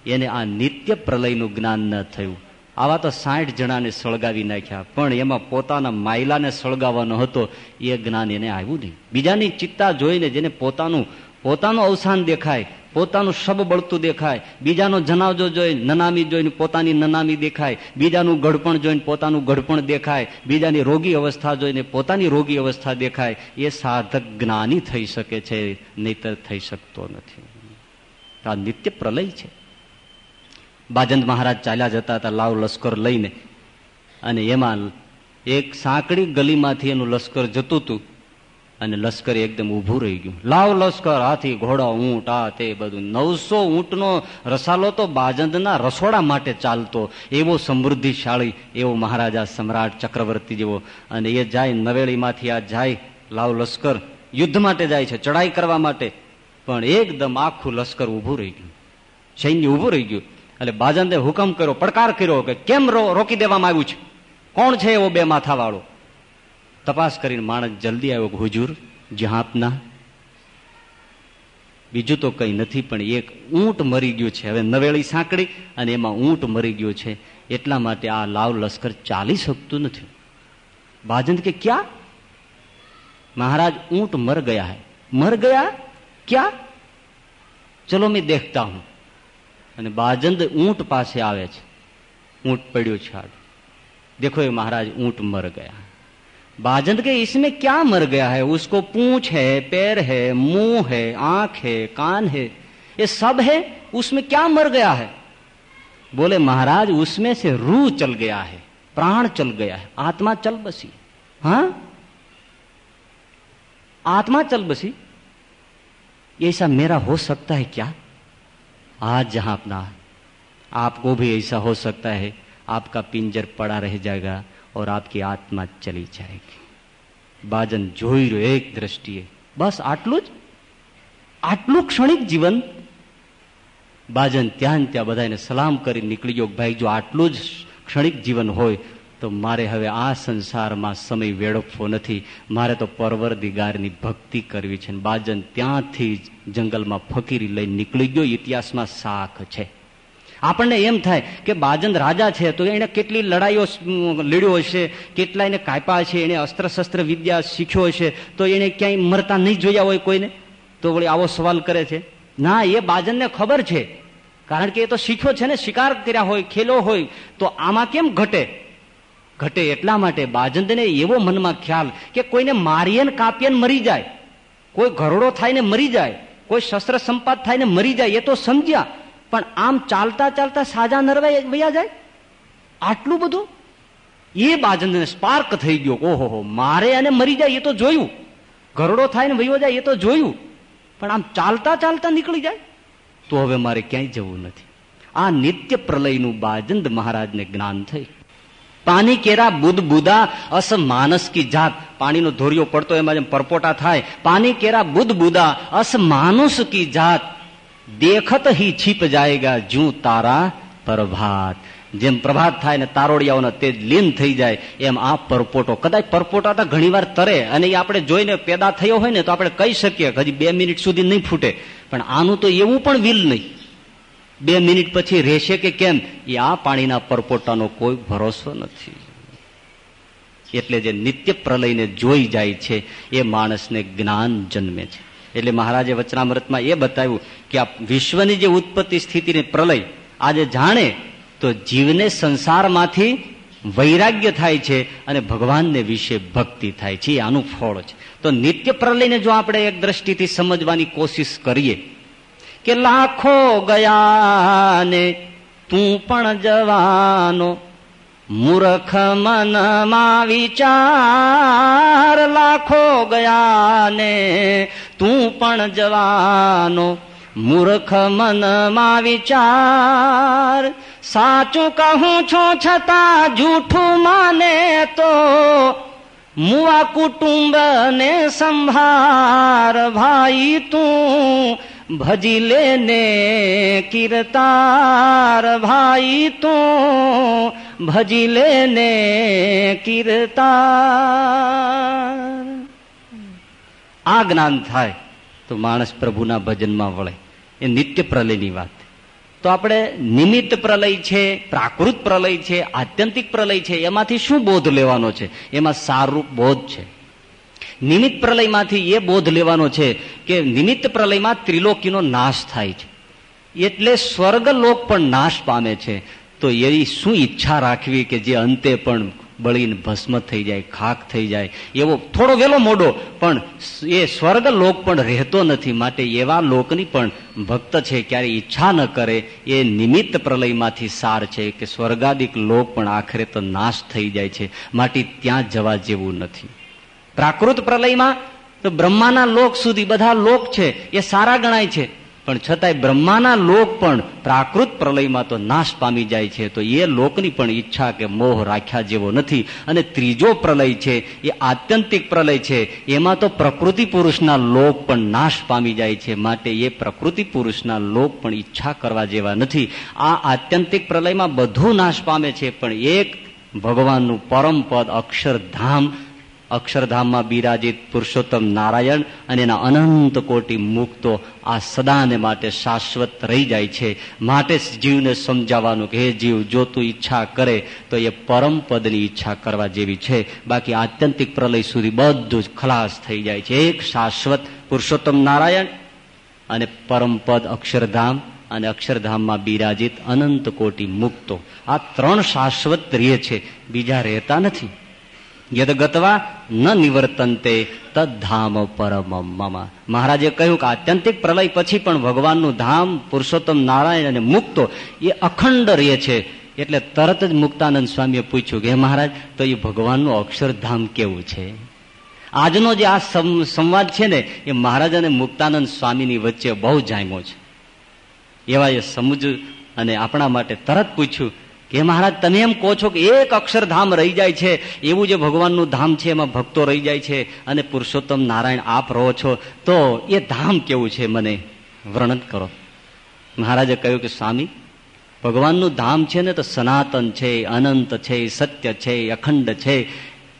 એને આ નિત્ય પ્રલયનું જ્ઞાન ન થયું. આવા તો સાઠ જણાને સળગાવી નાખ્યા. પણ એમાં પોતાના માયલાને સળગાવવાનો હતો, એ જ્ઞાન એને આવ્યું નહીં. બીજાની ચિત્તા જોઈને જેને પોતાનું પોતાનું અવસાન દેખાય, પોતાનું શબ બળતું દેખાય, બીજાનો જનાવજો જોઈ, નનામી જોઈને પોતાની નનામી દેખાય, બીજાનું ગઢપણ જોઈને પોતાનું ગઢપણ દેખાય, બીજાની રોગી અવસ્થા જોઈને પોતાની રોગી અવસ્થા દેખાય, એ સાધક જ્ઞાની થઈ શકે છે, નહીતર થઈ શકતો નથી. આ નિત્ય પ્રલય છે. બાજંદ મહારાજ ચાલ્યા જતા હતા લાવ લશ્કર લઈને. અને એમાં એક સાંકડી ગલીમાંથી એનું લશ્કર જતું હતું. અને લશ્કર એકદમ ઊભું રહી ગયું. લાવ લશ્કર, હાથી, ઘોડા, ઊંટ, આ તે બધું. નવસો ઊંટનો રસાલો તો બાજંદના રસોડા માટે ચાલતો. એવો સમૃદ્ધિશાળી, એવો મહારાજા સમ્રાટ ચક્રવર્તી જેવો. અને એ જાય નવેળીમાંથી, આ જાય લાવ લશ્કર. યુદ્ધ માટે જાય છે ચડાઈ કરવા માટે. પણ એકદમ આખું લશ્કર ઊભું રહી ગયું. સૈન્ય ઊભું રહી ગયું. એટલે બાજંદે હુકમ કર્યો, પડકાર કર્યો કે કેમ રોકી દેવામાં આવ્યું છે? કોણ છે એવો બે માથા વાળો તપાસ કરીને માણસ જલ્દી આવ્યો હુજુર, જહાપના. બીજું તો કંઈ નથી, પણ એક ઊંટ મરી ગયું છે. હવે નવેળી સાંકડી અને એમાં ઊંટ મરી ગયું છે. એટલા માટે આ લાવ લશ્કર ચાલી શકતું નથી. બાજંદ કે, ક્યાં? મહારાજ, ઊંટ મર ગયા હૈ. મર ગયા? ક્યાં? ચલો, મેં દેખતા હું. અને બાજંદ ઊંટ પાસે આવે છે ઊંટ પડ્યો છે દેખો એ મહારાજ ઊંટ મર ગયા बाजंद के इसमें क्या मर गया है उसको पूछ है पैर है मुंह है आंख है कान है ये सब है उसमें क्या मर गया है बोले महाराज उसमें से रूह चल गया है प्राण चल गया है आत्मा चल बसी हाँ आत्मा चल बसी ऐसा मेरा हो सकता है क्या आज जहां अपना आपको भी ऐसा हो सकता है आपका पिंजर पड़ा रह जाएगा और आपकी आत्मा चली जाएगी બાજન જોઈ રહ્યો એક દ્રષ્ટિએ બસ આટલું જ આટલું ક્ષણિક જીવન બાજન ત્યાં ત્યાં બધાને સલામ કરી નીકળી ગયો ભાઈ જો આટલું જ ક્ષણિક જીવન હોય તો મારે હવે આ સંસારમાં સમય વેડફવો નથી. મારે તો પરવરદિગારની ભક્તિ કરવી છે બાજન ત્યાંથી જંગલમાં ફકીરી લઈ નીકળી ગયો. ઇતિહાસમાં શાખ છે. આપણને એમ થાય કે બાજન રાજા છે તો એને કેટલી લડાઈઓ લડ્યો હશે, કેટલા એને કાપ્યા છે એને અસ્ત્ર શસ્ત્ર વિદ્યા શીખ્યો હશે, તો એને ક્યાંય મરતા નહીં જોયા હોય કોઈને? તો વળી આવો સવાલ કરે છે. ના, એ બાજનને ખબર છે. કારણ કે એ તો શીખ્યો છે ને, શિકાર કર્યા હોય, ખેલો હોય, તો આમાં કેમ ઘટે? ઘટે એટલા માટે બાજંદને એવો મનમાં ખ્યાલ કે કોઈને મારીએ ને કાપીએ મરી જાય. કોઈ ઘરડો થાય ને મરી જાય, કોઈ શસ્ત્ર સંપાદ થાય ને મરી જાય, એ તો સમજ્યા. પણ આમ ચાલતા ચાલતા સાજા નરવાઈ વયા જાય. આટલું બધું? એ બાજંદને સ્પાર્ક થઈ ગયો. ઓહો મારે અને મરી જાય એ તો જોયું. ઘરડો થાય ને વયો જાય એ તો જોયું. પણ આમ ચાલતા ચાલતા નીકળી જાય. તો હવે મારે ક્યાંય જવું નથી. આ નિત્ય પ્રલયનું બાજંદ મહારાજને જ્ઞાન થઈ. પાણી કેરા બુદ બુદા અસ માનસ કી જાત. પાણીનો ધોરિયો પડતો એમાં જેમ પરપોટા થાય. પાણી કેરા બુદ બુદા અસ માનુસ કી જાત. દેખત હી છીપ જાયગા જુ તારા પ્રભાત. જેમ પ્રભાત થાય ને તારોડિયાઓના તેજ લીન થઈ જાય, એમ આ પરપોટો. કદાચ પરપોટા તો ઘણીવાર તરે અને એ આપણે જોઈને પેદા થયો હોય ને તો આપણે કહી શકીએ હજી બે મિનિટ સુધી નહીં ફૂટે. પણ આનું તો એવું પણ વિલ નહીં. બે મિનિટ પછી રહેશે કે કેમ? એ આ પાણીના પરપોટાનો કોઈ ભરોસો નથી. એટલે જે નિત્ય પ્રલયને જોઈ જાય છે, એ માણસને જ્ઞાન જન્મે છે. એટલે મહારાજે વચનામૃતમાં એ બતાવ્યું કે આ વિશ્વની જે ઉત્પત્તિ સ્થિતિને પ્રલય, આજે જાણે તો જીવને સંસારમાંથી વૈરાગ્ય થાય છે અને ભગવાનને વિશે ભક્તિ થાય છે. આનું ફળ છે. તો નિત્ય પ્રલયને જો આપણે એક દ્રષ્ટિથી સમજવાની કોશિશ કરીએ કે લાખો ગયા ને તું પણ જવાનો મૂર્ખ મનમાં વિચાર. લાખો ગયા ને તું પણ જવાનો મૂર્ખ મનમાં વિચાર. સાચું કહું છો છતાં જૂઠું માને તો મુવા કુટુંબ ને સંભાર. ભાઈ તું ભજી લેને કીર્તાર ભાઈ તો, ભજી લેને કીર્તાર. આ જ્ઞાન થાય તો માણસ પ્રભુના ભજનમાં વળે. એ નિત્ય પ્રલયની વાત. તો આપણે નિમિત્ત પ્રલય છે, પ્રાકૃત પ્રલય છે, આત્યંતિક પ્રલય છે, એમાંથી શું બોધ લેવાનો છે? એમાં સારું બોધ છે. નિમિત્ત પ્રલયમાંથી એ બોધ લેવાનો છે કે નિમિત્ત પ્રલયમાં ત્રિલોકીનો નાશ થાય છે. એટલે સ્વર્ગલોક પણ નાશ પામે છે. તો એવી શું ઈચ્છા રાખવી કે જે અંતે પણ બળીને ભસ્મ થઈ જાય, ખાક થઈ જાય? એવો થોડો વેલો મોડો, પણ એ સ્વર્ગ લોક પણ રહેતો નથી. માટે એવા લોકની પણ ભક્ત છે, ક્યારે ઈચ્છા ન કરે, એ નિમિત્ત પ્રલયમાંથી સાર છે કે સ્વર્ગાદિક લોક પણ આખરે તો નાશ થઈ જાય છે. માટે ત્યાં જવા જેવું નથી. પ્રાકૃત પ્રલયમાં તો બ્રહ્માના લોક સુધી બધા લોક છે, એ સારા ગણાય છે. પણ છતાંય બ્રહ્માના લોક પણ પ્રાકૃત પ્રલયમાં તો નાશ પામી જાય છે, તો એ લોકની પણ ઈચ્છા કે મોહ રાખ્યા જેવો નથી. અને ત્રીજો પ્રલય છે, એ આત્યંતિક પ્રલય છે, એમાં તો પ્રકૃતિ પુરુષના લોક પણ નાશ પામી જાય છે, માટે એ પ્રકૃતિ પુરુષના લોક પણ ઈચ્છા કરવા જેવા નથી. આ આત્યંતિક પ્રલયમાં બધું નાશ પામે છે, પણ એક ભગવાનનું પરમ પદ અક્ષરધામ અક્ષરધામમાં બિરાજિત પુરુષોત્તમ નારાયણ અને એના અનંત કોટી મુક્તો આ સદાને માટે શાશ્વત રહી જાય છે. માટે જીવને સમજાવવાનું કે, હે જીવ, જો તું ઈચ્છા કરે, તો એ પરમ પદની ઈચ્છા કરવા જેવી છે. બાકી આત્યંતિક પ્રલય સુધી બધું જ ખલાસ થઈ જાય છે. એક શાશ્વત પુરુષોત્તમ નારાયણ અને પરમપદ અક્ષરધામ અને અક્ષરધામમાં બિરાજિત અનંત કોટી મુક્તો. આ ત્રણ શાશ્વત રહે છે. બીજા રહેતા નથી. યદ ગતવા ન નિવર્તનતે તદ્ધામ પરમ મમ મહારાજે કહ્યું કે આત્યંતિક પ્રલય પછી પણ ભગવાનનું ધામ પુરુષોત્તમ નારાયણ અને મુક્તો એ અખંડ રહે છે. એટલે તરત જ મુક્તાનંદ સ્વામીએ પૂછ્યું કે મહારાજ, તો એ ભગવાનનું અક્ષરધામ કેવું છે? આજનો જે આ સંવાદ છે ને, એ મહારાજ અને મુક્તાનંદ સ્વામીની વચ્ચે બહુ જામ્યો છે. એવા એ સમજ અને આપણા માટે તરત પૂછ્યું કે મહારાજ, તમે એમ કહો છો કે એક અક્ષરધામ રહી જાય છે, એવું જે ભગવાનનું ધામ છે, એમાં ભક્તો રહી જાય છે અને પુરુષોત્તમ નારાયણ આપ રહો છો, તો એ ધામ કેવું છે મને વર્ણન કરો. મહારાજે કહ્યું કે સ્વામી, ભગવાનનું ધામ છે ને તો સનાતન છે, અનંત છે, સત્ય છે, અખંડ છે,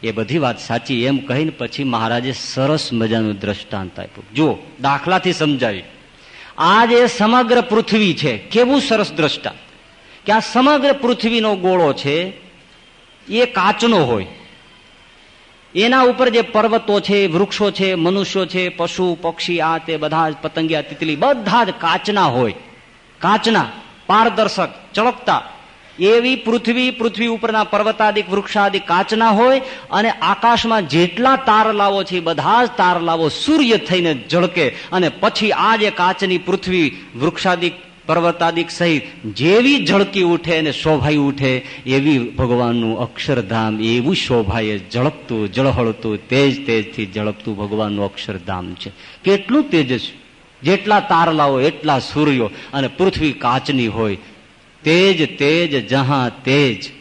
એ બધી વાત સાચી. એમ કહીને પછી મહારાજે સરસ મજાનું દ્રષ્ટાંત આપ્યું. જુઓ, દાખલાથી સમજાવી. આ જે સમગ્ર પૃથ્વી છે, કેવું સરસ દ્રષ્ટાંત. કે આ સમગ્ર પૃથ્વીનો ગોળો છે, એ કાચનો હોય. એના ઉપર જે પર્વતો છે, વૃક્ષો છે, મનુષ્યો છે, પશુ, પક્ષી, આ તે બધા જ પતંગિયા, તિતલી, બધા જ કાચના હોય. કાચના, પારદર્શક, ચળકતા. એવી પૃથ્વી પૃથ્વી ઉપરના પર્વતાદિક, વૃક્ષાદિક કાચના હોય અને આકાશમાં જેટલા તારલાવો છે બધા જ તારલાવો સૂર્ય થઈને ઝળકે અને પછી આ જે કાચની પૃથ્વી વૃક્ષાદિક પર્વતાદિક સહિત જેવી ઝળકી ઉઠે અને શોભાઈ ઉઠે, એવી ભગવાનનું અક્ષરધામ, એવું શોભાએ ઝળકતું ઝળહળતું, તેજ તેજથી ઝળકતું ભગવાનનું અક્ષરધામ છે. કેટલું તેજસ્વી. જેટલા તારલાઓ, એટલા સૂર્યો અને પૃથ્વી કાચની હોય. તેજ તેજ, જહા, તેજ.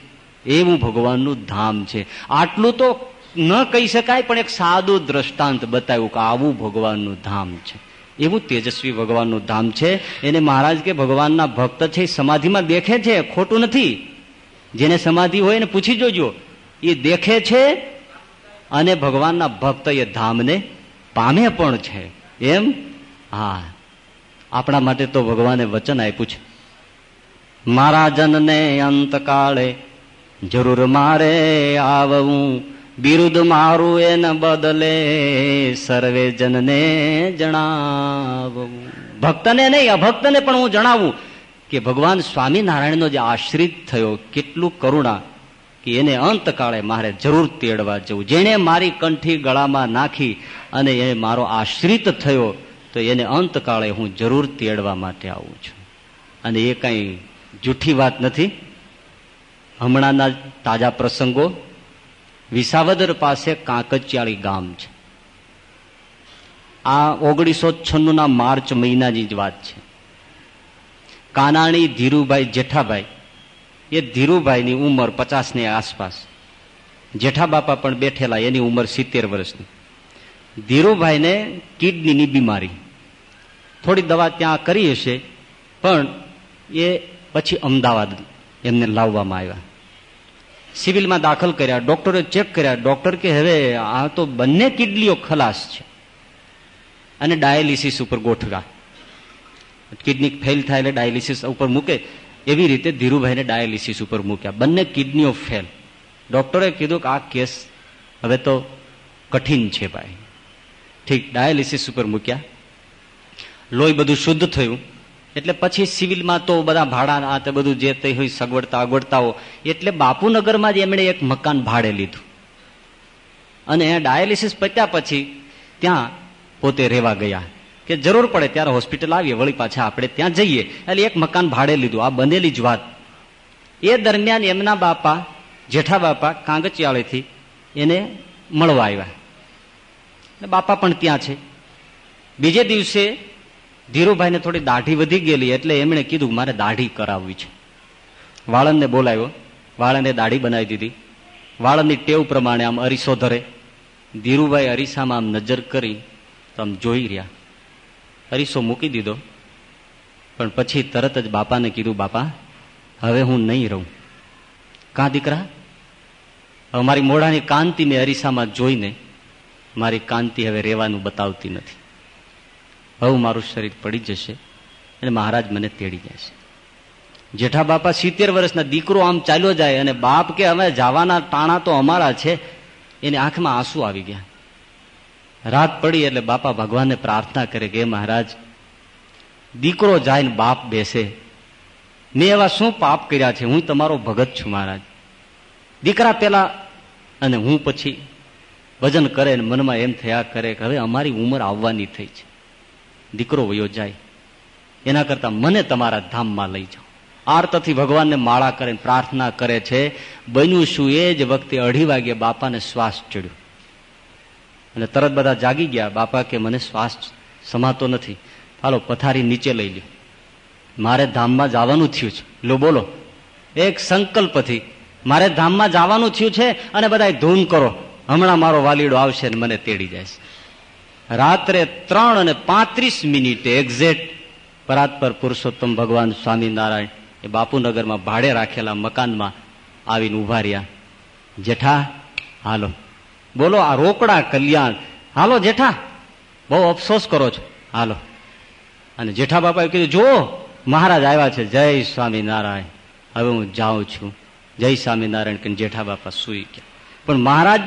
એવું ભગવાનનું ધામ છે. આટલું તો ન કહી શકાય, પણ એક સાદું દ્રષ્ટાંત બતાવ્યું કે આવું ભગવાનનું ધામ છે. એવું તેજસ્વી ભગવાનનું ધામ છે. એને મહારાજ કે ભગવાનના ભક્ત છે સમાધિમાં દેખે છે? ખોટું નથી. જેને સમાધિ હોય એને પૂછી જોજો. એ દેખે છે અને ભગવાનના ભક્ત એ ધામને પામે પણ છે. એમ? હા. આપણા માટે તો ભગવાને વચન આપ્યું છે. મારા જનને અંતકાળે જરૂર મારે આવવું. બિરુદ મારું એને બદલે સર્વે જનને જણાવવું ભક્તને નહીં અભક્તને પણ હું જણાવું કે ભગવાન સ્વામિનારાયણનો જે આશ્રિત થયો કેટલું કરુણા કે એને અંતકાળે મારે જરૂર તેડવા જવું જેણે મારી કંઠી ગળામાં નાખી અને એ મારો આશ્રિત થયો તો એને અંતકાળે હું જરૂર તેડવા માટે આવું છું અને એ કંઈ જૂઠી વાત નથી હમણાંના તાજા પ્રસંગો વિસાવદર પાસે કાંકચિયાળી ગામ છે. આ ઓગણીસો છન્નુંના માર્ચ મહિનાની જ વાત છે. કાનાણી ધીરુભાઈ જેઠાભાઈ, એ ધીરુભાઈની ઉંમર પચાસની આસપાસ. જેઠા બાપા પણ બેઠેલા, એની ઉંમર સિત્તેર વર્ષની. ધીરુભાઈને કિડનીની બીમારી. થોડી દવા ત્યાં કરી હશે, પણ એ પછી અમદાવાદ એમને લાવવામાં આવ્યા. સિવિલમાં દાખલ કર્યા, ડોક્ટરે ચેક કર્યા, ડોક્ટર કે હવે આ તો બંને કિડનીઓ ખલાસ છે. અને ડાયાલિસિસ ઉપર ગોઠવા કિડની ફેલ થાય એટલે ડાયાલિસિસ ઉપર મૂકે. એવી રીતે ધીરુભાઈને ડાયાલિસિસ ઉપર મૂક્યા. બંને કિડનીઓ ફેલ. ડોક્ટરે કીધું કે આ કેસ હવે તો કઠિન છે ભાઈ. ઠીક, ડાયાલિસિસ ઉપર મૂક્યા. લોહી બધું શુદ્ધ થયું. એટલે પછી સિવિલમાં તો બધા ભાડા આ તે બધું જે તે હોય સગવડતા, અગવડતાઓ. એટલે બાપુનગરમાં જ એમણે એક મકાન ભાડે લીધું. અને ડાયાલિસિસ પત્યા પછી ત્યાં પોતે રહેવા ગયા. કે જરૂર પડે ત્યારે હોસ્પિટલ આવીએ, વળી પાછા આપણે ત્યાં જઈએ. એટલે એક મકાન ભાડે લીધું. આ બનેલી જ વાત. એ દરમિયાન એમના બાપા, જેઠા બાપા કાંગચિયાળેથી એને મળવા આવ્યા. બાપા પણ ત્યાં છે. બીજે દિવસે ધીરુભાઈને થોડી દાઢી વધી ગયેલી એટલે એમણે કીધું મારે દાઢી કરાવવી છે. વાળંદને બોલાવ્યો. વાળંદે દાઢી બનાવી દીધી. વાળંદની ટેવ પ્રમાણે આમ અરીસો ધરે. ધીરુભાઈ અરીસામાં આમ નજર કરી તો આમ જોઈ રહ્યા. અરીસો મૂકી દીધો. પણ પછી તરત જ બાપાને કીધું, બાપા, હવે હું નહીં રહું. કાં દીકરા? અમારી મારી મોઢાની કાંતિ મેં અરીસામાં જોઈને મારી કાંતિ હવે રહેવાનું બતાવતી નથી. હવે મારું શરીર પડી જશે અને મહારાજ મને તેડી જશે જેઠા બાપા સિત્તેર વર્ષના દીકરો આમ ચાલ્યો જાય અને બાપ કે અમે જવાના ટાણા તો અમારા છે, એને આંખમાં આંસુ આવી ગયા. રાત પડી એટલે બાપા ભગવાનને પ્રાર્થના કરે કે મહારાજ, દીકરો જાય ને બાપ બેસે. મેં એવા શું પાપ કર્યા છે? હું તમારો ભગત છું મહારાજ. દીકરા પેલા અને હું પછી ભજન કરે ને મનમાં એમ થયા કરે કે હવે અમારી ઉંમર આવવાની થઈ છે. દીકરો વયો જાય. એના કરતા મને તમારા ધામમાં લઈ જાઓ. આર્તથી ભગવાનને માળા કરે પ્રાર્થના કરે છે, બન્યું શું એ જ વખતે અઢી વાગે બાપાને શ્વાસ ચડ્યો. અને તરત બધા જાગી ગયા. બાપા કે, મને શ્વાસ સમાતો નથી. હાલો, પથારી નીચે લઈ લ્યો. મારે ધામમાં જવાનું થયું છે. લો, બોલો. એક સંકલ્પથી, મારે ધામમાં જવાનું થયું છે અને બધા ધૂન કરો. હમણાં મારો વાલીડો આવશે ને મને તેડી જાય રાત્રે ત્રણ અને પાંત્રીસ મિનિટે એક્ઝેક્ટ પરાત્પર પુરુષોત્તમ ભગવાન સ્વામિનારાયણ એ બાપુનગરમાં ભાડે રાખેલા મકાનમાં આવીને ઊભા રહ્યા. જેઠા, હાલો. બોલો, આ રોકડા કલ્યાણ. હાલો, જેઠા. બહુ અફસોસ કરો છો. હાલો. અને જેઠા બાપાએ કીધું, જુઓ, મહારાજ આવ્યા છે. જય સ્વામિનારાયણ. હવે હું જાઉં છું. જય સ્વામિનારાયણ કે જેઠા બાપા સુઈ ગયા. પણ મહારાજ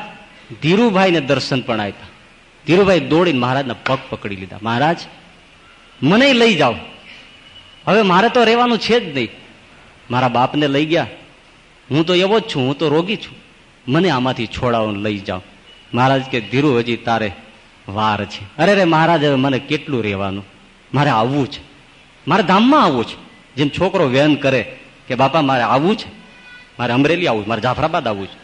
ધીરુભાઈને દર્શન પણ આપ્યા. ધીરુભાઈ દોડીને મહારાજના પગ પકડી લીધા. મહારાજ, મને લઈ જાઓ. હવે મારે તો રહેવાનું છે જ નહીં. મારા બાપને લઈ ગયા. હું તો એવો જ છું, હું તો રોગી છું. મને આમાંથી છોડાવો લઈ જાઓ. મહારાજ કે, ધીરુ, હજી તારે વાર છે. અરે રે મહારાજ, હવે મને કેટલું રહેવાનું? મારે આવવું છે. મારે ધામમાં આવવું છે. જેમ છોકરો વેન કરે કે, બાપા, મારે આવવું છે. મારે અમરેલી આવવું મારે જાફરાબાદ આવવું છે.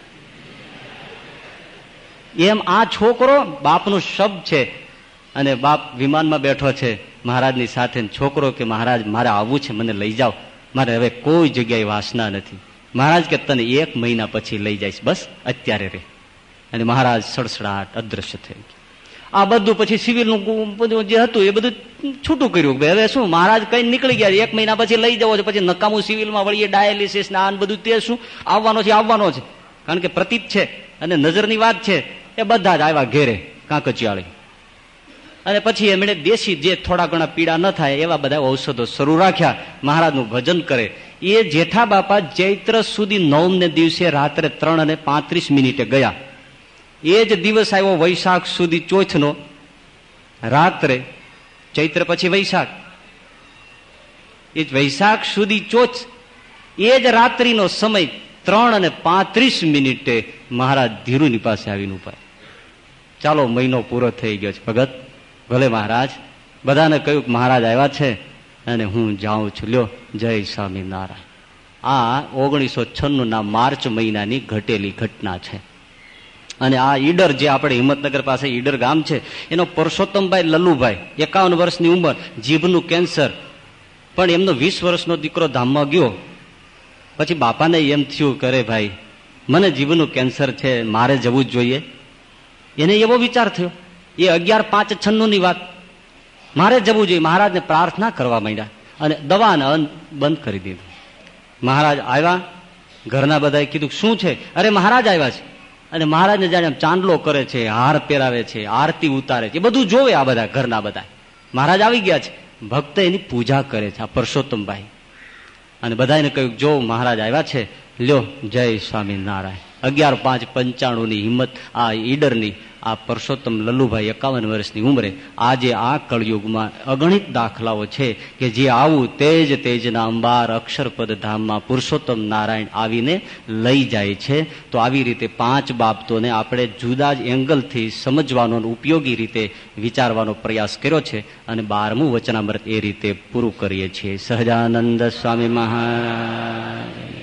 એમ આ છોકરો બાપનું શબ્દ છે. અને બાપ વિમાનમાં બેઠો છે. મહારાજની સાથે છોકરો કે મહારાજ, મારે આવવું છે, મને લઈ જાઓ. મારે હવે કોઈ જગ્યાએ વાસના નથી. મહારાજ કે તને એક મહિના પછી લઈ જઈશ. બસ, અત્યારે રે. અને મહારાજ સડસડાટ અદ્રશ્ય થઈ ગયા. આ બધું પછી સિવિલનું જે હતું એ બધું છૂટું કર્યું. હવે શું? મહારાજ કઈ નીકળી ગયા એક મહિના પછી લઈ જવો છે. પછી નકામું સિવિલમાં વળીએ, ડાયાલિસિસ ને આ બધું તે શું? આવવાનો છે આવવાનો છે. કારણ કે પ્રતીક છે અને નજરની વાત છે. એ બધા જ આવ્યા ઘેરે કાંકચિયાળી અને પછી એમણે દેશી જે થોડા ઘણા પીડા ન થાય એવા બધા ઔષધો શરૂ રાખ્યા, મહારાજનું ભજન કરે. એ જેઠા બાપા ચૈત્ર સુધી નવમ ને દિવસે રાત્રે ત્રણ અને પાંત્રીસ મિનિટે ગયા. એ જ દિવસ આવ્યો વૈશાખ સુધી ચોથનો. રાત્રે, ચૈત્ર પછી વૈશાખ. એ જ વૈશાખ સુધી ચોથ. એ જ રાત્રિનો સમય ત્રણ અને પાંત્રીસ મિનિટે મહારાજ ધીરુની પાસે આવીને ઉપાય ચાલો મહિનો પૂરો થઈ ગયો છે. ભગત, ભલે મહારાજ, બધાને કહ્યું મહારાજ આવ્યા છે અને હું જાઉં છું. લ્યો, જય સ્વામિનારાયણ. આ ઓગણીસો છન્નુંના માર્ચ મહિનાની ઘટેલી ઘટના છે. અને આ ઈડર જે આપણે હિંમતનગર પાસે ઈડર ગામ છે, એનો પરસોત્તમભાઈ લલ્લુભાઈ, એકાવન વર્ષની ઉંમર, જીભનું કેન્સર. પણ એમનો વીસ વર્ષનો દીકરો ધામમાં ગયો. પછી બાપાને એમ થયું કરે ભાઈ, મને જીભનું કેન્સર છે, મારે જવું જ જોઈએ. એને એવો વિચાર થયો, એ અગિયાર પાંચ છન્નું ની વાત. મારે જવું જોઈએ. મહારાજને પ્રાર્થના કરવા માંડ્યા અને દવાને બંધ કરી દીધું. મહારાજ આવ્યા, ઘરના બધાએ કીધું, શું છે? અરે, મહારાજ આવ્યા છે. અને મહારાજને જાણે ચાંદલો કરે છે, હાર પહેરાવે છે, આરતી ઉતારે છે બધું જોવે આ બધા, ઘરના બધા મહારાજ આવી ગયા છે. ભક્ત એની પૂજા કરે છે, આ પરસોત્તમભાઈ. અને બધાને કહ્યું, જો મહારાજ આવ્યા છે, લ્યો, જય સ્વામિનારાયણ. અગિયાર પાંચ પંચાણુંની હિંમત આ ઈડરની, આ પરસોત્તમ લલ્લુભાઈ એકાવન વર્ષની ઉંમરે આજે આ કળયુગમાં અગણિત દાખલાઓ છે કે જે આવું તેજ તેજના અંબાર અક્ષરપદ ધામમાં પુરુષોત્તમ નારાયણ આવીને લઈ જાય છે. તો આવી રીતે પાંચ બાબતોને આપણે જુદા જ એંગલથી સમજવાનો ઉપયોગી રીતે વિચારવાનો પ્રયાસ કર્યો છે અને બારમું વચનામૃત એ રીતે પૂરું કરીએ છીએ. સહજાનંદ સ્વામી મહારાજ.